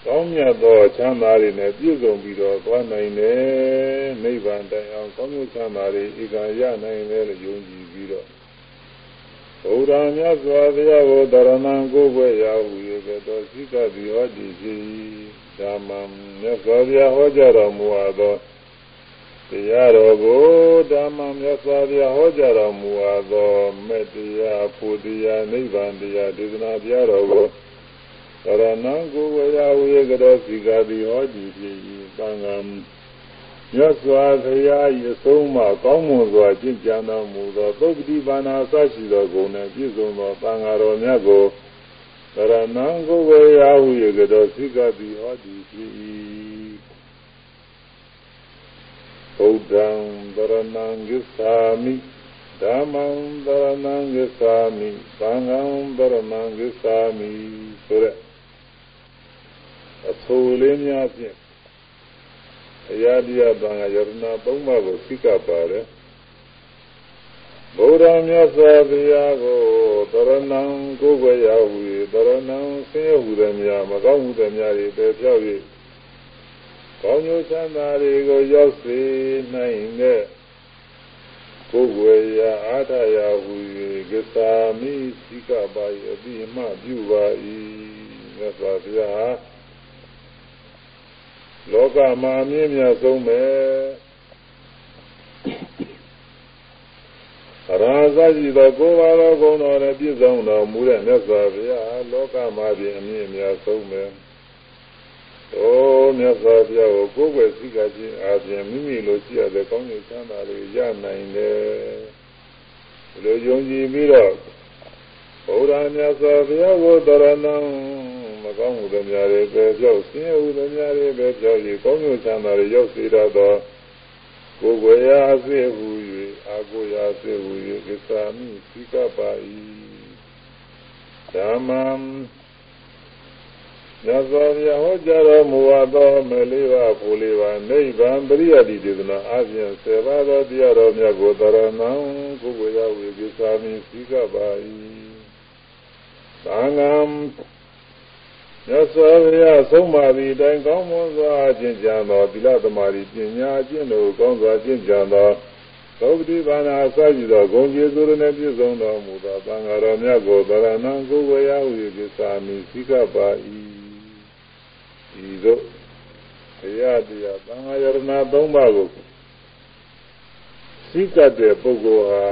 ကောင်းမြတ်သောချမ်းသာတွေနဲ့ပြည့်စုံပြီးတော့သွားနိုင်တယ်နိဗ္ဗာန်တိုင်အောင်ကောင်းကျိုးချမ်းသာတွေဧကရနိုင်တယ်လို့ယုံကြည်ပြီးတော့ ဘုရားမြတ်စွာဘုရားကိုတရဏံကိုယ်ွယ်ရာဟူ၍သောစိကတိဟောတိဖြစ်ဓမ္မံမြတ်စွာဘုရားဟောကြားတော်မူအပ်သောတရားတော်ကိုဓမ္မမြတ်စွာဘုရားဟောကြားတော်မူအပ်သောမေတ္တရားဖူတရားနိဗ္ဗာန်တရားဒေသနာပြတော်ကိုသရဏံကိုဝေယဝေကတော်စီကာတိဟောတိဖြစ်၏သံဃံ မြတ်စွာဘုရား၏အဆုံးအမကောင်းမွန်စွာကျင့်ကြံတော်မူသောသုတ်တိပါဏာအစရှိသောဂုဏ်နှင့်ပြည့်စုံသောသံဃာတော်များကိုသရဏံကိုဝေယဝေကတော်စီကာတိဟောတိဖြစ်၏ဘုဒ္ဓံသရဏံဂစ္ဆာမိဓမ္မံသရဏံဂစ္ဆာမိသံဃံသရဏံဂစ္ဆာမိဆိုတဲ့အဆိုလေးများဖြင့် အရာတရားသံဃာယရဏသုံးပါးကိုသိကပ်ပါတယ်ဗုဒ္ဓမြတ်စွာဘုရားကိုတရဏံကိုယ်ွယ်ရဟူ၍တရဏံဆင်းရဲဟူသည်များမကောင်းဟူသည်များတွေပယ်ပြောက်၍ကောင်းကျိုးချမ်းသာတွေကိုရောက်စေနိုင်တဲ့ပုဂ္ဂိုလ်ရာအာထရာဟူ၍ကသာမိစိကပါ၏အတိအမှပြုပါ၏မြတ်စွာဘုရား လောကမှာအမြင့်မြတ်ဆုံးပဲရာဇကြီးသောကိုယ်ပါသောဂုဏ်တော်နဲ့ပြည့်စုံတော်မူတဲ့မြတ်စွာဘုရားလောကမှာပြင်အမြင့်မြတ်ဆုံးပဲ။အိုးမြတ်စွာဘုရားကိုကိုယ်ွယ်စိကခြင်းအပြင်မိမိလိုရှိရတဲ့ကောင်းကျိုးချမ်းသာတွေရနိုင်တယ်။ဒီလိုယုံကြည်ပြီးတော့ဘုရားမြတ်စွာဘုရားကိုတရဏံမ ကောင်းမှုတွေများတွေပဲကြောက်ဆင်းရဲမှုတွေများတွေပဲကြောက်ပြီးကောင်းကျိုးချမ်းသာတွေရောက်စေတတ်သောကိုယ်ွယ်ရာအစေဟူ၍အာကိုရာအစေဟူ၍သစ္စာမိသိကပါ၏ဓမ္မံမြတ်စွာဘုရားဟောကြားတော်မူသောမလေးပါးပူလေးပါးနိဗ္ဗာန်ပရိယတိဒေသနာအပြင်ဆေပါသောတရားတော်မြတ်ကိုတရဏံကိုယ်ကိုယ်ရဝေကိသာမိသိကပါ၏သံဃံ မြတ်စွာဘုရားဆုံးမသည့်အတိုင်းကောင်းမွန်စွာကျင့်ကြံသောသီလသမารီပညာအကျင့်တို့ကောင်းစွာကျင့်ကြံသောသောပတိဘာနာအစရှိသောဂုဏ်ကျေးဇူးတို့နှင့်ပြည့်စုံတော်မူသောသံဃာတော်မြတ်ကိုတရဏံကိုယ်ကိုယ်ရဝေကိသာမိသိကပါ၏ဤသို့တရားတရားသံဃာယရဏသုံးပါးကိုစိတ်ကတဲ့ပုဂ္ဂိုလ်ဟာ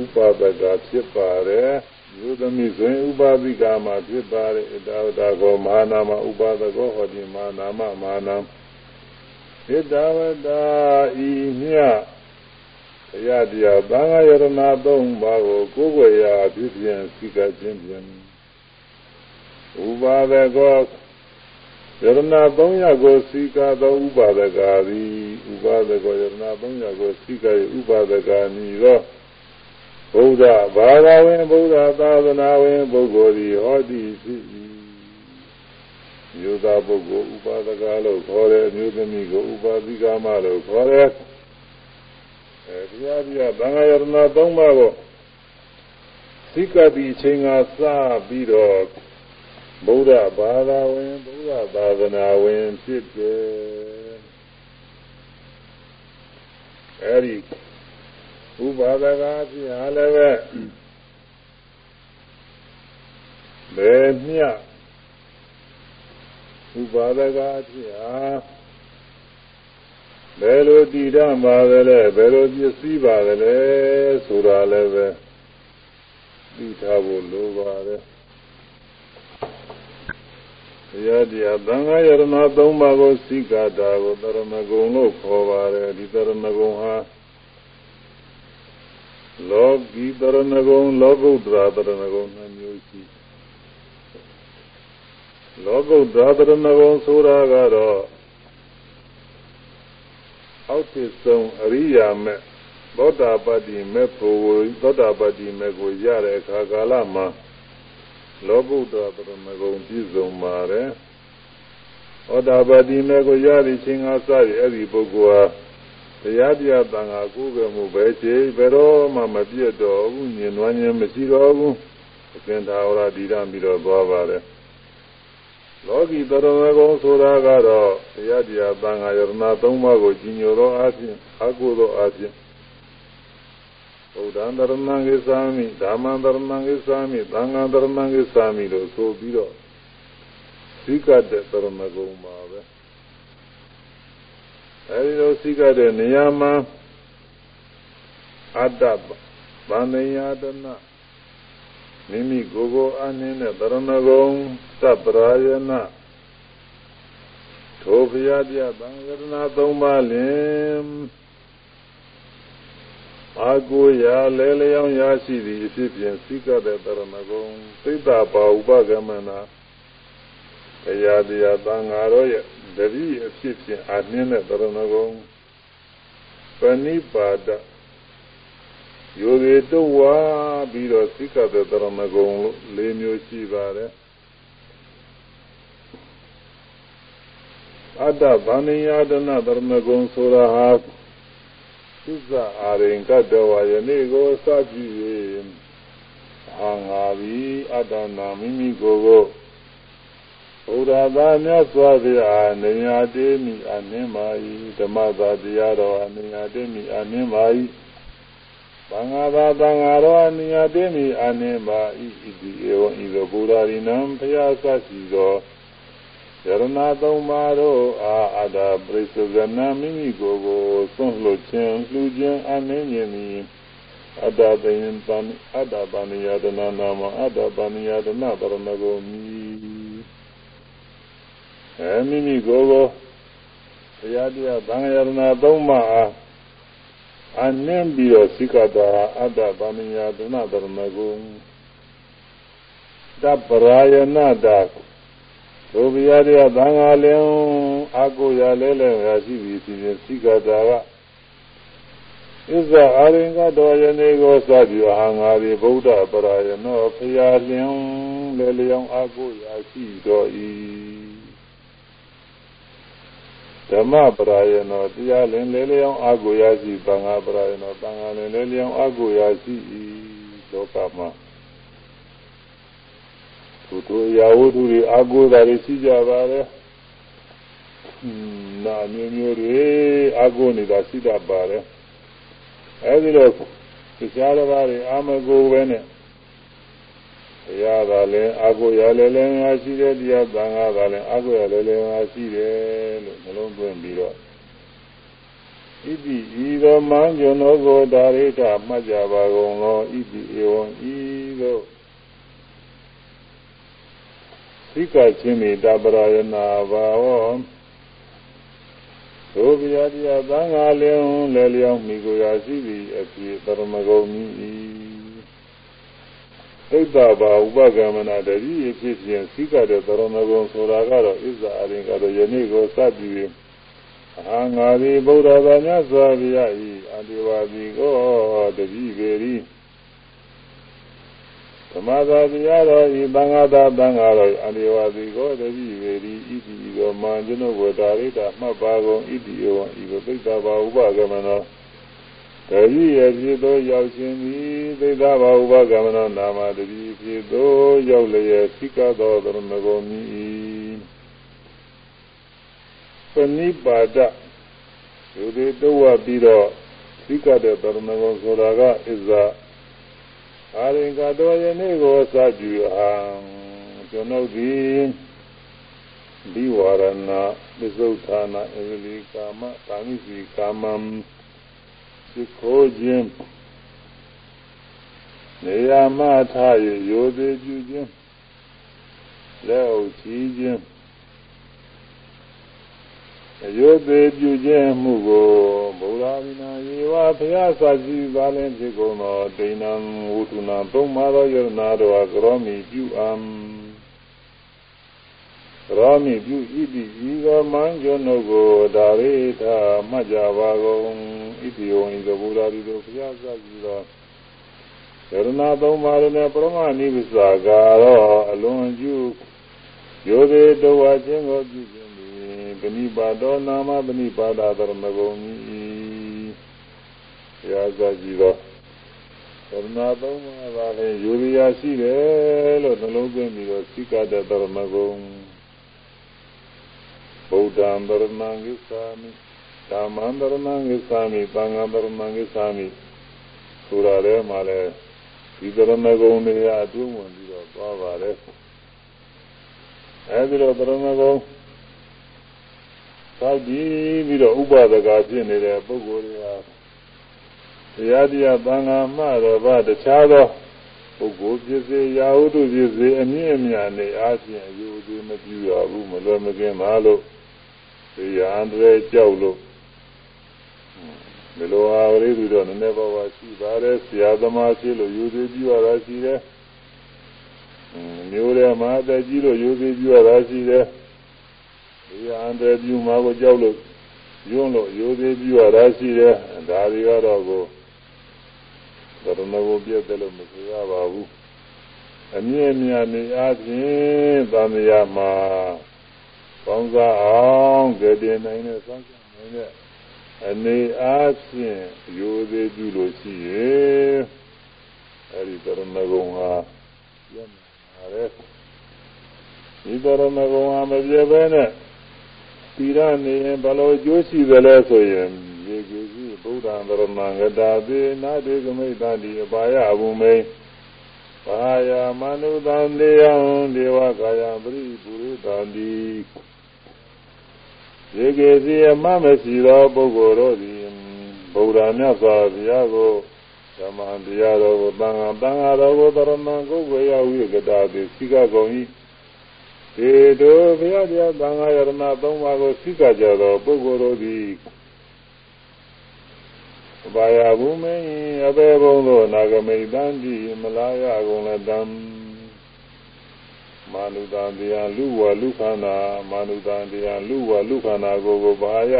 ဥပါဒကဖြစ်ပါတ ယ်ယုသမီဆိုရင်ဥပါဒိကာမှာဖြစ်ပါတယ်အတာဝတာကောမဟာနာမဥပါဒကောဟောတိမဟာနာမမဟာနာဣတဝတာဤမြတရားတရားသံဃာယရဏသုံးပါးကိုကိုယ်ွယ်ရာဖြစ်ပြန်စိတ်ကခြင်းဖြင့်ဥပါဒကောယရဏ300ကိုစီကာသောဥပါဒကာသည်ဥပါဒကောယရဏ300ကိုစီကာ၏ဥပါဒကာနီ သောဘုရားဘာသာဝင်ဘုရားသာသနာဝင်ပုဂ္ဂိုလ်သည်ဟောသည်ဖြစ်၏မြို့သားပုဂ္ဂိုလ်ဥပါဒကာလို့ခေါ်တယ်မြို့သမီးကိုဥပါဒိကာမလို့ခေါ်တယ်အဲဒီအပြည့်သံဃာယရဏ3ပါးကိုစိကတိအချိန်ကစပြီးတော့ဗုဒ္ဓဘာသာဝင်ဗုဒ္ဓသာသနာဝင်ဖြစ်တယ်အဲဒီ ဥပါဒကဖြစ်ဟာလည်းပဲဘယ်မြဥပါဒကဖြစ်ဟာဘယ်လိုတည်ရမှာလဲဘယ်လိုပစ္စည်းပါလဲဆိုတာလည်းပဲသိထားဖို့လိုပါတယ်တရားတရားသံဃာယရဏသုံးပါးကိုစိကတာကိုတရဏဂုံလို့ခေါ်ပါတယ်ဒီတရဏဂုံဟာ လောကီတရဏဂုံလောကုတ္တရာတရဏဂုံနှမျိုးရှိလောကုတ္တရာတရဏဂုံဆိုတာကတော့အောက်ဖြစ်ဆုံးအရိယာမေသောတာပတ္တိမေဖို့သောတာပတ္တိမေကိုရတဲ့အခါကာလမှာလောဘုဒ္ဓပရမဂုံပြည့်စုံပါတယ်။ဩတာပတိမေကိုရသည်ချင်းကားစရအဲ့ဒီပုဂ္ဂိုလ်ဟာ တရားတရားတန်ခါကိုယ်ကမှုပဲချေဘယ်တော့မှမပြတ်တော့ဘူးညင်နွမ်းခြင်းမရှိတော့ဘူးအသင်္သာဝရဒီရပြီးတော့သွားပါတယ်။လောကီတရမဂုံဆိုတာကတော့တရားတရားတန်ခါယရဏသုံးပါးကိုကြီးညိုသောအခြင်းအကုသို့အခြင်းဗုဒ္ဓံတရဏံဂိသာမိဓမ္မံတရဏံဂိသာမိသံဃံတရဏံဂိသာမိလို့ဆိုပြီးတော့သိကတဲ့တရဏဂုံပါပဲ အဲဒီလိုသိကတဲ့နေရာမှာအတ္တဗန္ဒယတနာမိမိကိုယ်ကိုအနှင်းတဲ့တရဏဂုံသပ္ပရာယနာထိုဘုရားတရားသံဃာသုံးပါးလင်အာကိုရာလဲလျောင်းရရှိသည်အဖြစ်ဖြင့်စိကတဲ့တရဏဂုံသိတ္တပါဥပဂမနာတရားတရားသံဃာတော်ရဲ့ တတိအဖြစ်ဖြင့်အနှင်းတဲ့တရဏဂုံပဏိပါဒယောဂေတဝါပြီးတော့စိကတဲ့တရဏဂုံလို့၄မျိုးရှိပါတယ်အတ္တဗန္နိယတနာတရဏဂုံဆိုတာဟာသစ္စာအာရင်ကတ္တဝါယနေ့ကိုစကြည့်၍အာငါဘီအတ္တနာမိမိကိုယ်ကို ဘုရားသာမြတ်စွာဘုရားနေညာတေမိအနှင်းပါ၏ဓမ္မသာတရားတော်အနေညာတေမိအနှင်းပါ၏သံဃာသာသံဃာတော်အနေညာတေမိအနှင်းပါ၏ဣတိဧဝံဤသို့ဘုရားရိနံဘုရားသရှိသောယရဏသုံးပါးတို့အားအတ္တပရိစ္ဆေဇနမိမိကိုယ်ကိုသွန့်လွတ်ခြင်းလှူခြင်းအနှင်းခြင်းသည်အတ္တပင်ပန်အတ္တပဏိယတနာနာမအတ္တပဏိယတနာပရမဂုံမိ အဲမိမိကိုယ်ကိုတရားတရားသံဃာရဏသုံးပါးအားအနှင်းပြီးတော့စိကတာအတ္တပဏိယတနာပရမဂုံတပရာယနာတာဒုဗယတရားသံဃာလင်အာကိုရလဲလဲရရှိပြီးစီစဉ်စိကတာကဣဇအာရင်ကတော်ယနေ့ကိုစပြီးအာငါရီဗုဒ္ဓပရာယနောဖရာလင်လဲလျောင်းအာကိုရရှိတော်၏ ဓမ္မပရာယနောတရားလင်လဲလျောင်းအာကိုရရှိသံဃာပရာယနောသံဃာလင်လဲလျောင်းအာကိုရရှိ၏လောကမှာသူတို့ရာဝတ္ထုတွေအာကိုတာတွေရှိကြပါလေနာမျိုးမျိုးတွေအာကိုနေတာရှိတတ်ပါတယ်အဲဒီတော့တရားတော်ဘာတွေအာမကိုပဲနဲ့ တရားသာလည်းအာကိုရလည်းလည်းငါရှိတယ်တရားသံဃာသာလည်းအာကိုရလည်းလည်းငါရှိတယ်လို့နှလုံးသွင်းပြီးတော့ဣတိဤသောမံကျွန်တော်ကိုဒါရိတာမှတ်ကြပါကုန်သောဣတိဧဝံဤသို့သိကချင်းမိတပရယနာဘာဝဒုဗျာတရားသံဃာလျံလဲလျောင်းမိကိုရာရှိသည်အဖြစ်ပရမဂုံမိ ဣဒ္ဓဘာဥပကမနာတတိအဖြစ်ဖြင့်သိကတဲ့ပရမဂုံဆိုတာကတော့ဣဇာအရင်ကတော့ယနေ့ကိုစပ်ပြီးအာငါသည်ဗုဒ္ဓဘာသာစွာပြ၏အတေဝါဒီကိုတတိပေရီဓမ္မသာတရားတော်ဤသံဃာသာသံဃာတော်အနိဝါစီကိုတတိဝေဒီဣတိသောမာကျွန်ုပ်ဝတာရိတာမှတ်ပါကုန်ဣတိယောဤကိုသိတာဘာဥပကမနော တတိယဖြစ်သောရောက်ခြင်းသည်သိတာဘာဥပကမနောနာမတတိဖြစ်သောရောက်လျက်သိကသောသရမဂုံမိပဏိပါဒယုတိတဝပြီးတော့သိကတဲ့သရမဂုံဆိုတာကဣဇာအာရင်ကတော်ယနေ့ကိုစကြူအောင်ကျွန်ုပ်သည်ဒီဝရဏပစ္စုဌာနာအဝလိကာမတာမိစီကာမံ သိခိုးခြင်းနေရာမထား၍ရိုသေပြုခြင်းလက်အုပ်ချီးခြင်းအယုသေးပြုခြင်းမှုကိုဗုဒ္ဓဝိနာယေဝဘုရားစာကြည့်ပါလင်ဖြစ်ကုန်သောဒိဏံဝုထုနာသုံးပါးသောယရနာတော်ကရောမီပြုအံ ရောမီပြုဣတိဤသောမံကျွန်ုပ်ကိုဒါရိထာမှတ်ကြပါကုန်ဣတိယံဤသောဗုဒ္ဓရီတို့ဘုရားစာကြည့်သောယရနာသုံးပါးနဲ့ပရမနိဗ္ဗာကတော့အလွန်ကျူယောသေးတော်ဝခြင်းကိုပြုခြင်းပဏိပါတောနာမပဏိပါဒသရမဂုံဤရာဇကြည်သောသရဏသုံးပါးပါလေယူရိယာရှိတယ်လို့နှလုံးသွင်းပြီးတော့စိကတသရမဂုံ ဗုဒ္ဓံသရဏံဂစ္ဆာမိဓမ္မံသရဏံဂစ္ဆာမိသံဃံသရဏံဂစ္ဆာမိဆိုတာထဲမှာလဲဒီသရမဂုံတွေအတွင်းဝင်ပြီးတော့သွားပါတယ်အဲဒီတော့သရမဂုံသောက်ကြည့်ပြီးတော့ဥပဒကဖြစ်နေတဲ့ပုဂ္ဂိုလ်တွေဟာတရားတရားသံဃာမှတော်ဗတခြားသောပုဂ္ဂိုလ်ဖြစ်စေရာဟုတုဖြစ်စေအမြင့်အမြတ်နဲ့အားဖြင့်အယူအသေးမပြုရဘူးမလွယ်မကင်းပါလို့ ဒီရန်တွေကြောက်လို့ဒီလိုအားဝိသုတော့နည်းနည်းပါးပါးရှိပါတယ်ဆရာသမားရှိလို့ယူသေးပြုရတာရှိတယ်မျိုးထဲမှာအသက်ကြီးလို့ယူသေးပြုရတာရှိတယ်ဒီအန္တရာယ်ပြုမှာကိုကြောက်လို့ယွန်းလို့ရိုသေးပြုရတာရှိတယ်ဒါတွေကတော့ကိုသရဏကိုပြည့်တယ်လို့မဆိုရပါဘူးအမြင့်မြတ်နေအားဖြင့်သံဃာမှာ ကောင်းစားအောင်ကြည်တင်နိုင်တဲ့စောင့်ရှောက်နိုင်တဲ့အနေအားဖြင့်ရိုသေးပြုလို့ရှိရဲ့အဲဒီသရဏဂုံဟာပြတ်နေပါတယ်ဒီတော်မဂုံဟာမပြေဘဲနဲ့တိရနေရင်ဘလို့ကျိုးရှိသလဲဆိုရင်ရေကြီးကြီးဗုဒ္ဓံဗရမံဂတာသေနာတေကမိတ္တိအပါယအဘုမိန်ဘာယာမနုဿံတေယံဒေဝကာယပရိပုရိသံတိ ရေကြီးစီအမမရှိသောပုဂ္ဂိုလ်တို့သည်ဗုဒ္ဓမြတ်စွာဘုရားကိုဓမ္မတရားတော်ကိုတန်ခါတန်ခါတော်ကိုတရမံကိုယ်ဝေယဝိကတာတိစိကကုန်၏ေတောဘုရားတရားသံဃာယရဏသုံးပါးကိုသိကြကြသောပုဂ္ဂိုလ်တို့သည်ဘာယဘုမင်းအဘေဘုံသောနာဂမိတံတိမလာယကုန်လည်းတံ မာနုတံတရားလူဝလူခန္ဓာမာနုတံတရားလူဝလူခန္ဓာကိုကိုဘာယ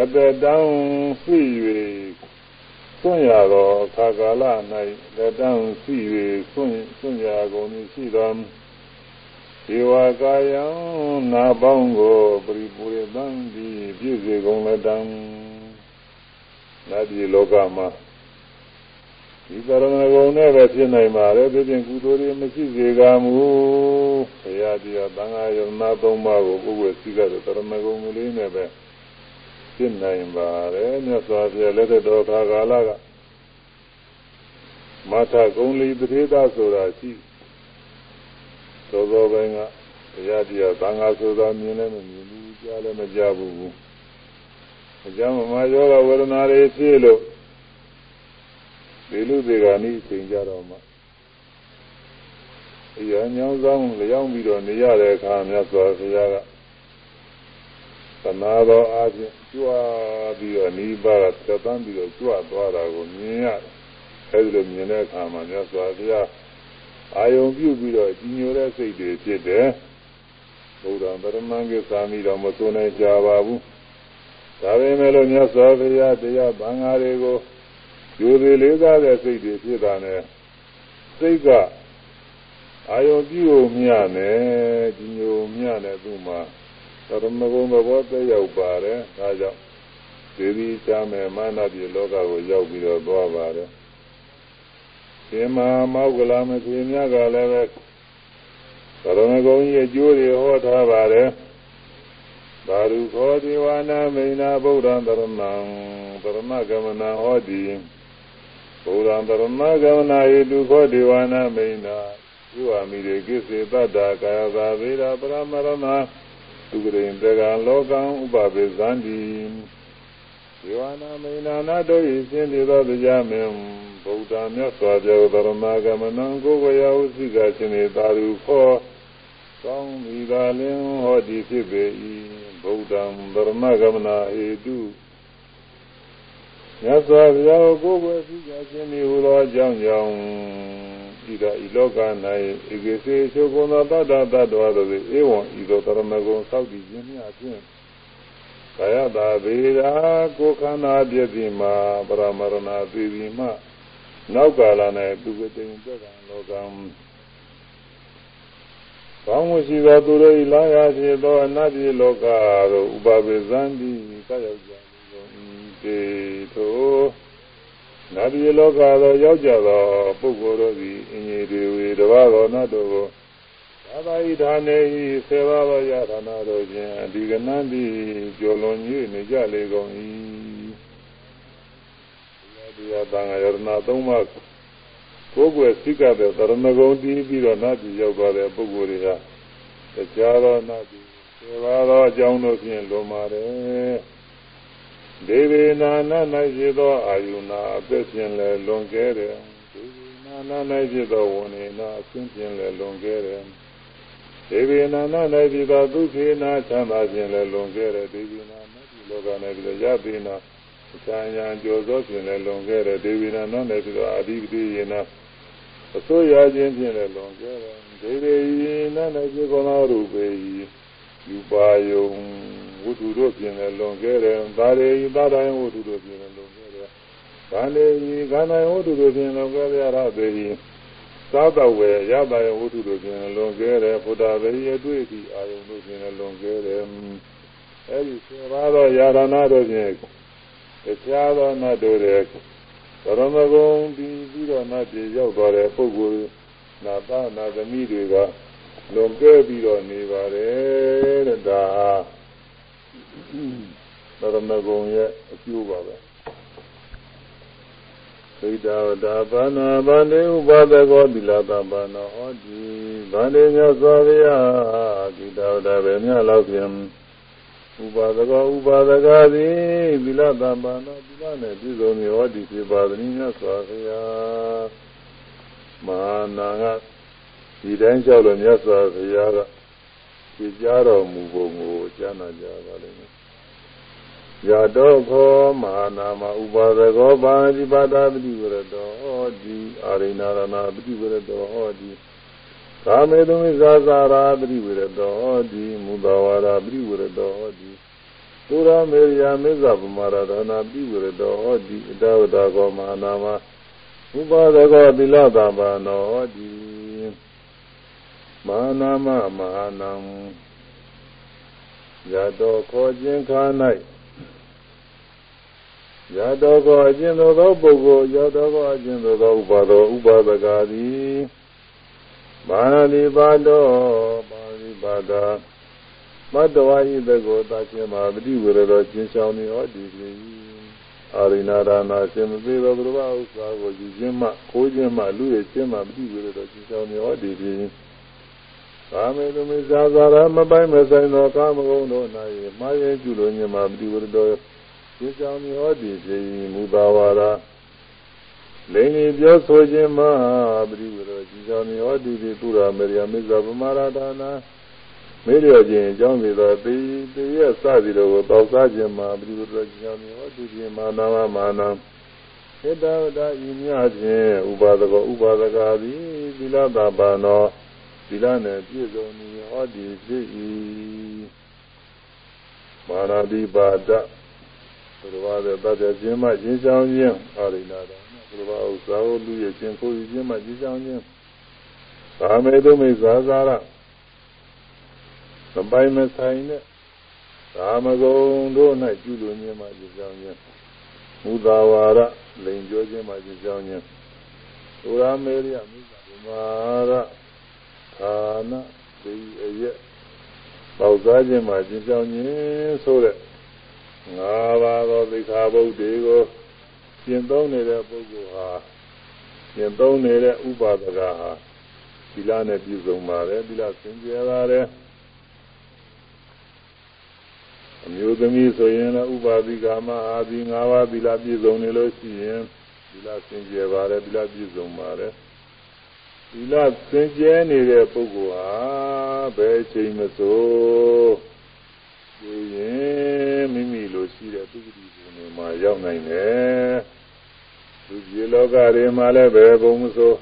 အတတံသိ၍စွန့်ရသောအခါကာလ၌တတံသိ၍စွန့်စွန့်ရကုန်ရှိသောေဝကာယံနာပေါင်းကိုပရိပူရတံဒီပြည့်စေကုန်လက်တံနတ်ပြည်လောကမှာ ဒီကရဏဂုံနဲ့ပဲဖြစ်နိုင်ပါလေဒီပြင်ကုသိုလ်တွေမရှိစေကမူဘုရားတရားသံဃာယနာသုံးပါးကိုပုဂ္ဂိုလ်စိကတဲ့ကရဏဂုံမူလေးနဲ့ပဲဖြစ်နိုင်ပါတယ်မြတ်စွာဘုရားလက်တော်ခါကာလကမထကုံလီပရိသဆိုတာရှိသောသောပိုင်းကတရားတရားသံဃာဆိုတာမြင်လည်းမမြင်ဘူးကြားလည်းမကြားဘူးအကြောင်းမမယောဂဝေဒနာတွေဖြစ်လို့ ဒီလူတွေကနိအချိန်ကြတော့မှအရာညောင်းဆောင်လျောင်းပြီးတော့နေရတဲ့အခါမြတ်စွာဘုရားကသနာတော်အားဖြင့်ကြွားပြီးတော့နိဗ္ဗာန်ကသက်တမ်းပြီးတော့ကြွသွားတာကိုမြင်ရတယ်အဲဒီလိုမြင်တဲ့အခါမှာမြတ်စွာဘုရားအာယုံပြုပြီးတော့ကြီးညိုတဲ့စိတ်တွေဖြစ်တယ်ဘုရားဗရမန်ကိသာမိတော်မဆိုနိုင်ကြပါဘူးဒါပေမဲ့လို့မြတ်စွာဘုရားတရားဘာငါတွေကို ယူသေးလေးစားတဲ့စိတ်တွေဖြစ်တာနဲ့စိတ်ကအာယုံပြုလို့မြနဲ့ကြီးညိုမြနဲ့သူ့မှာသရမဂုံသဘောသက်ရောက်ပါတယ်ဒါကြောင့်ဒေဝီချာမယ်မာနပြေလောကကိုရောက်ပြီးတော့သွားပါတယ်ရှင်မမောက္ကလမထေရမြတ်ကလည်းပဲသရဏဂုံကြီးအကျိုးတွေဟောထားပါတယ်သာရုခောဒေဝနာမိန်နာဗုဒ္ဓံတရဏံတရဏဂမနာဟောတိ ဗုဒ္ဓံတရဏဂမနာယေတုခောဒေဝနာမိန်နာယူဝမိရေကိစေတတ္တာကာယသာဗေဒပရမရဏသူကရင်တေကံလောကံဥပပိသန္တိဒေဝနာမိန်နာနာတို့၏ရှင်သေသောတရားမင်းဗုဒ္ဓမြတ်စွာဘုရားဓမ္မဂမနံကိုဝေယဥစိကရှင်ေသာရုခောကောင်းပြီသာလင်ဟောဒီဖြစ်ပေ၏ဗုဒ္ဓံဓမ္မဂမနာဟေတု မြတ်စွာဘုရားကိုကိုယ်ဝေစိကရှင်ေဟူသောအကြောင်းကြောင့်ဤသာဤလောက၌ဧကေစေချုပ်ကုန်သောတတ္တတ္တဝါတို့၏ဧဝံဤသို့ဓမ္မဂုံသောက်တည်ခြင်းများဖြင့်ကာယတာဗေဒာကိုခန္ဓာပြည့်စုံမှာပရမရဏသေပြီမှနောက်ကာလ၌သူကတိန်သက်ကံလောကံကောင်းမှုရှိသောသူတို့၏လာရဖြစ်သောအနတ္တိလောကသို့ဥပပိသံတိကာရောက်ကြကုန် တေထိုနတ်ပြည်လောကသို့ရောက်ကြသောပုဂ္ဂိုလ်တို့သည်အင်ကြီးတွေဝေတပါးသောနတ်တို့ကိုသာသာဤဌာနေဤဆေဘာသောယဌာနတို့ဖြင့်ဒီကနန်းသည်ကျော်လွန်၍နေကြလေကုန်၏တရားသံဃာယရဏသုံးပါးကိုယ်ွယ်စိကတဲ့သရဏဂုံတည်ပြီးတော့နတ်ပြည်ရောက်သွားတဲ့ပုဂ္ဂိုလ်တွေကတရားတော်နတ်ပြည်သေဘာသောအကြောင်းတို့ဖြင့်လွန်ပါတယ် ဒေဝေနာန၌ဖြစ်သောအာယုနာအသက်ဖြင့်လည်းလွန်ကဲတယ်ဒေဝေနာန၌ဖြစ်သောဝဏေနာအဆင်းဖြင့်လည်းလွန်ကဲတယ်ဒေဝေနာန၌ဖြစ်သောဒုက္ခေနာချမ်းသာဖြင့်လည်းလွန်ကဲတယ်ဒေဝေနာနတ်လောက၌ဖြစ်သောယပိနာဆံရန်ကြောသောဖြင့်လည်းလွန်ခဲ့တယ်ဒေဝိနာနောနဲ့ပြီးတော့အာဓိပတိယေနာအစိုးရခြင်းဖြင့်လည်းလွန်ခဲ့တယ်ဒေဝိယေနာနဲ့ပြေကောနာရူပေယူ ပါယုံဝတ္ထုတို့ဖြင့်လည်းလွန်ခဲ့တယ်ဒါရေဤသာတိုင်းဝတ္ထုတို့ဖြင့်လည်းလွန်ခဲ့တယ်ဗန္ဒေဤခန္ဓာဝတ္ထုတို့ဖြင့်လွန်ခဲ့ရတာပေ၏သာတော်ဝေရတာယဝတ္ထုတို့ဖြင့်လွန်ခဲ့တယ်ဘုဒ္ဓဝေရတွေ့သည့်အာယုံတို့ဖြင့်လည်းလွန်ခဲ့တယ်အဲဒီဆေဘာသောယာရဏတို့ဖြင့်တရားသောနတ်တို့တဲ့သရမဂုံပြီးပြီးတော့နတ်ပြည်ရောက်သွားတဲ့ပုဂ္ဂိုလ်နာသနာသမီးတွေက လွန်ကဲပြီးတော့နေပါတယ်တဲ့ဒါဟာသရဏဂုံရဲ့အကျိုးပါပဲသိတာဒါဘာနာဗန္တေဥပါဒကောသီလသဘာနာဟောတိဗန္တေမြတ်စွာဘုရားသိတာဒါပဲမြတ်လောက်ဖြင့်ဥပါဒကောဥပါဒကသည်သီလသဘာနာသီလနဲ့ပြည့်စုံနေဟောတိဖြစ်ပါသည်မြတ်စွာဘုရားမဟာနာငါ ဒီတိုင်းကြောက်လို့မြတ်စွာဘုရားကကြည်ကြတော်မူပုံကိုကြားနာကြပါလိမ့်မယ်။ယာတောခောမဟာနာမဥပါဒကောပါဏိပါဒပတိဝရတောဟောတိအာရိဏရဏပတိဝရတောဟောတိကာမေတုမိသာသာရာပတိဝရတောဟောတိမူတာဝါရာပတိဝရတောဟောတိသုရမေရိယမေဇဗမာရဒနာပတိဝရတောဟောတိအတဝတကောမဟာနာမဥပါဒကောသီလသဗ္ဗနောဟောတိ မာနာမမဟာနံရတောခေါ်ခြင်းခါ၌ရတောခေါ်ခြင်းသောသောပုဂ္ဂိုလ်ရတောခေါ်ခြင်းသောသောဥပါဒောဥပါဒကာသည်မာနတိပါတောပါဠိပါဒမတ္တဝါဟိတကောသာခြင်းမှာပฏิဝရတော်ခြင်းရှောင်းနေဟောဒီပြီအာရိနာဒါနာရှင်မသေးသောဘုရားဥစ္စာကိုယူခြင်းမှခိုးခြင်းမှလူရဲ့ခြင်းမှပฏิဝရတော်ခြင်းရှောင်းနေဟောဒီပြီ ကာမေသူမေဇာဇာရမပိုင်မဆိုင်သောကာမဂုဏ်တို့၌မာယေကျุလိုညမပတိဝရတော်ရေချောင်းမြောတိဖြစ်မူသာဝါဒလိင်ကြီးပြောဆိုခြင်းမှာပတိဝရရေချောင်းမြောတိဖြစ်ပုရာမေရမေဇာပမာရဒါနာမေလျော့ခြင်းအကြောင်းပြီးသောတေတေရစသည်တို့ကိုတောက်စားခြင်းမှာပတိဝရရေချောင်းမြောတိဖြစ်မာနာမမာနာဧတဝတ္တဤမြခြင်းဥပါဒကောဥပါဒကာသည်သီလတာပါနော လနဲ့ပြည့်စုံနေဟောဒီဖြစ်၏မာရတိပါဒဘုရားရဲ့တတ်တဲ့ခြင်းမှရင်းချောင်းခြင်းအာရိနာတော်ဘုရားဥစ္စာကိုလူရဲ့ခြင်းကိုယူခြင်းမှရင်းချောင်းခြင်းကာမေတုမိသာသာရမပိုင်မဆိုင်တဲ့ကာမဂုဏ်တို့၌ကျူးလွန်ခြင်းမှရင်းချောင်းခြင်းမူသာဝါဒလိန်ကြောခြင်းမှရင်းချောင်းခြင်းသုရာမေရိယမိစ္ဆာဗမာရ ဌာနဒီအရက်ပေါစားခြင်းမှာကျင့်ကြောင်းခြင်းဆိုတဲ့ငါးပါးသောသိက္ခာပုဒ်တွေကိုကျင့်သုံးနေတဲ့ပုဂ္ဂိုလ်ဟာကျင့်သုံးနေတဲ့ဥပါဒကဟာသီလနဲ့ပြည့်စုံပါတယ်သီလစင်ကြယ်ပါတယ်အမျိုးသမီးဆိုရင်လည်းဥပါဒိကာမအာဒီ၅ပါးသီလပြည့်စုံနေလို့ရှိရင်သီလစင်ကြယ်ပါတယ်သီလပြည့်စုံပါတယ် သီလစင်ကြဲနေတဲ့ပုဂ္ဂိုလ်ဟာဘယ်ချိန်မဆိုဒီရင်မိမိလိုရှိတဲ့သုခတိဘုံတွေမှာရောက်နိုင်တယ်လူကြီးလောကတွေမှာလည်းဘယ်ဘုံမဆို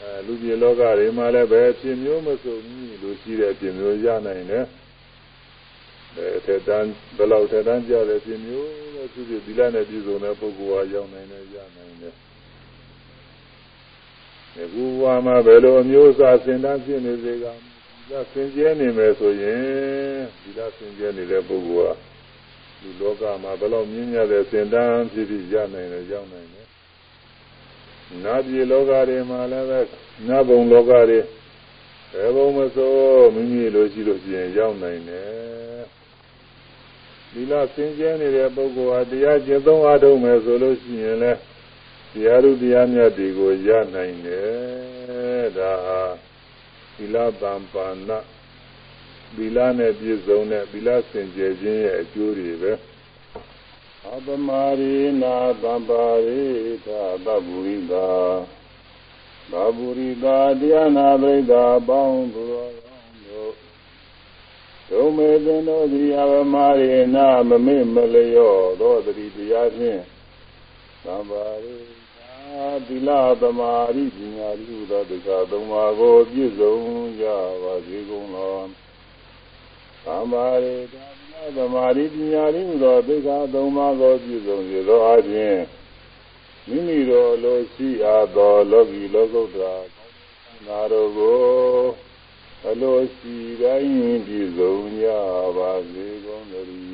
အဲလူကြီးလောကတွေမှာလည်းဘယ်ဖြစ်မျိုးမဆိုမိမိလိုရှိတဲ့ဖြစ်မျိုးရနိုင်တယ်ဘယ်ထက်တန်းဘယ်လောက်ထက်တန်းကြတဲ့ဖြစ်မျိုးလဲသူဒီလနဲ့ပြည်စုံတဲ့ပုဂ္ဂိုလ်ဟာရောက်နိုင်တယ်ရနိုင်တယ် ဒီဘဝမှာဘယ်လိုအမျိုးအစားစင်တန်းဖြစ်နေစေကဒီလားစင်ကြဲနေမယ်ဆိုရင်ဒီလားစင်ကြဲနေတဲ့ပုဂ္ဂိုလ်ဟာဒီလောကမှာဘယ်လောက်မြင့်မြတ်တဲ့စင်တန်းဖြစ်ဖြစ်ရနိုင်တယ်ရောက်နိုင်တယ်နတ်ပြည်လောကတွေမှာလည်းပဲနတ်ဘုံလောကတွေဘယ်ဘုံမဆိုမိမိလိုရှိလို့ရှိရင်ရောက်နိုင်တယ်ဒီလားစင်ကြဲနေတဲ့ပုဂ္ဂိုလ်ဟာတရားကျင့်သုံးအားထုတ်မယ်ဆိုလို့ရှိရင်လည်း တရားလူတရားမြတ်တွေကိုရနိုင်တယ်ဒါဟာသီလပံပါဏသီလနဲ့ပြည့်စုံတဲ့သီလစင်ကြယ်ခြင်းရဲ့အကျိုးတွေပဲအပမရိနာသဗ္ဗရိသာသဗ္ဗုရိသာသဗ္ဗုရိသာတရားနာပရိသာပေါင်းသူတော်ကောင်းတို့ဒုမေသင်တို့သည်အပမရိနာမမေ့မလျော့သောတတိတရားဖြင့်သဗ္ဗရိ သီလသမာဓိပညာဓိဟုသောတရားသုံးပါးကိုပြည့်စုံကြပါစေကုန်လောသမာဓိသီလသမာဓိပညာဓိဟုသောတရားသုံးပါးကိုပြည့်စုံစေသောအခြင်းမိမိတို့လိုရှိအားသောလောကီလောကုတ္တရာနာတို့ကိုအလိုရှိတိုင်းပြည့်စုံကြပါစေကုန်သတည်း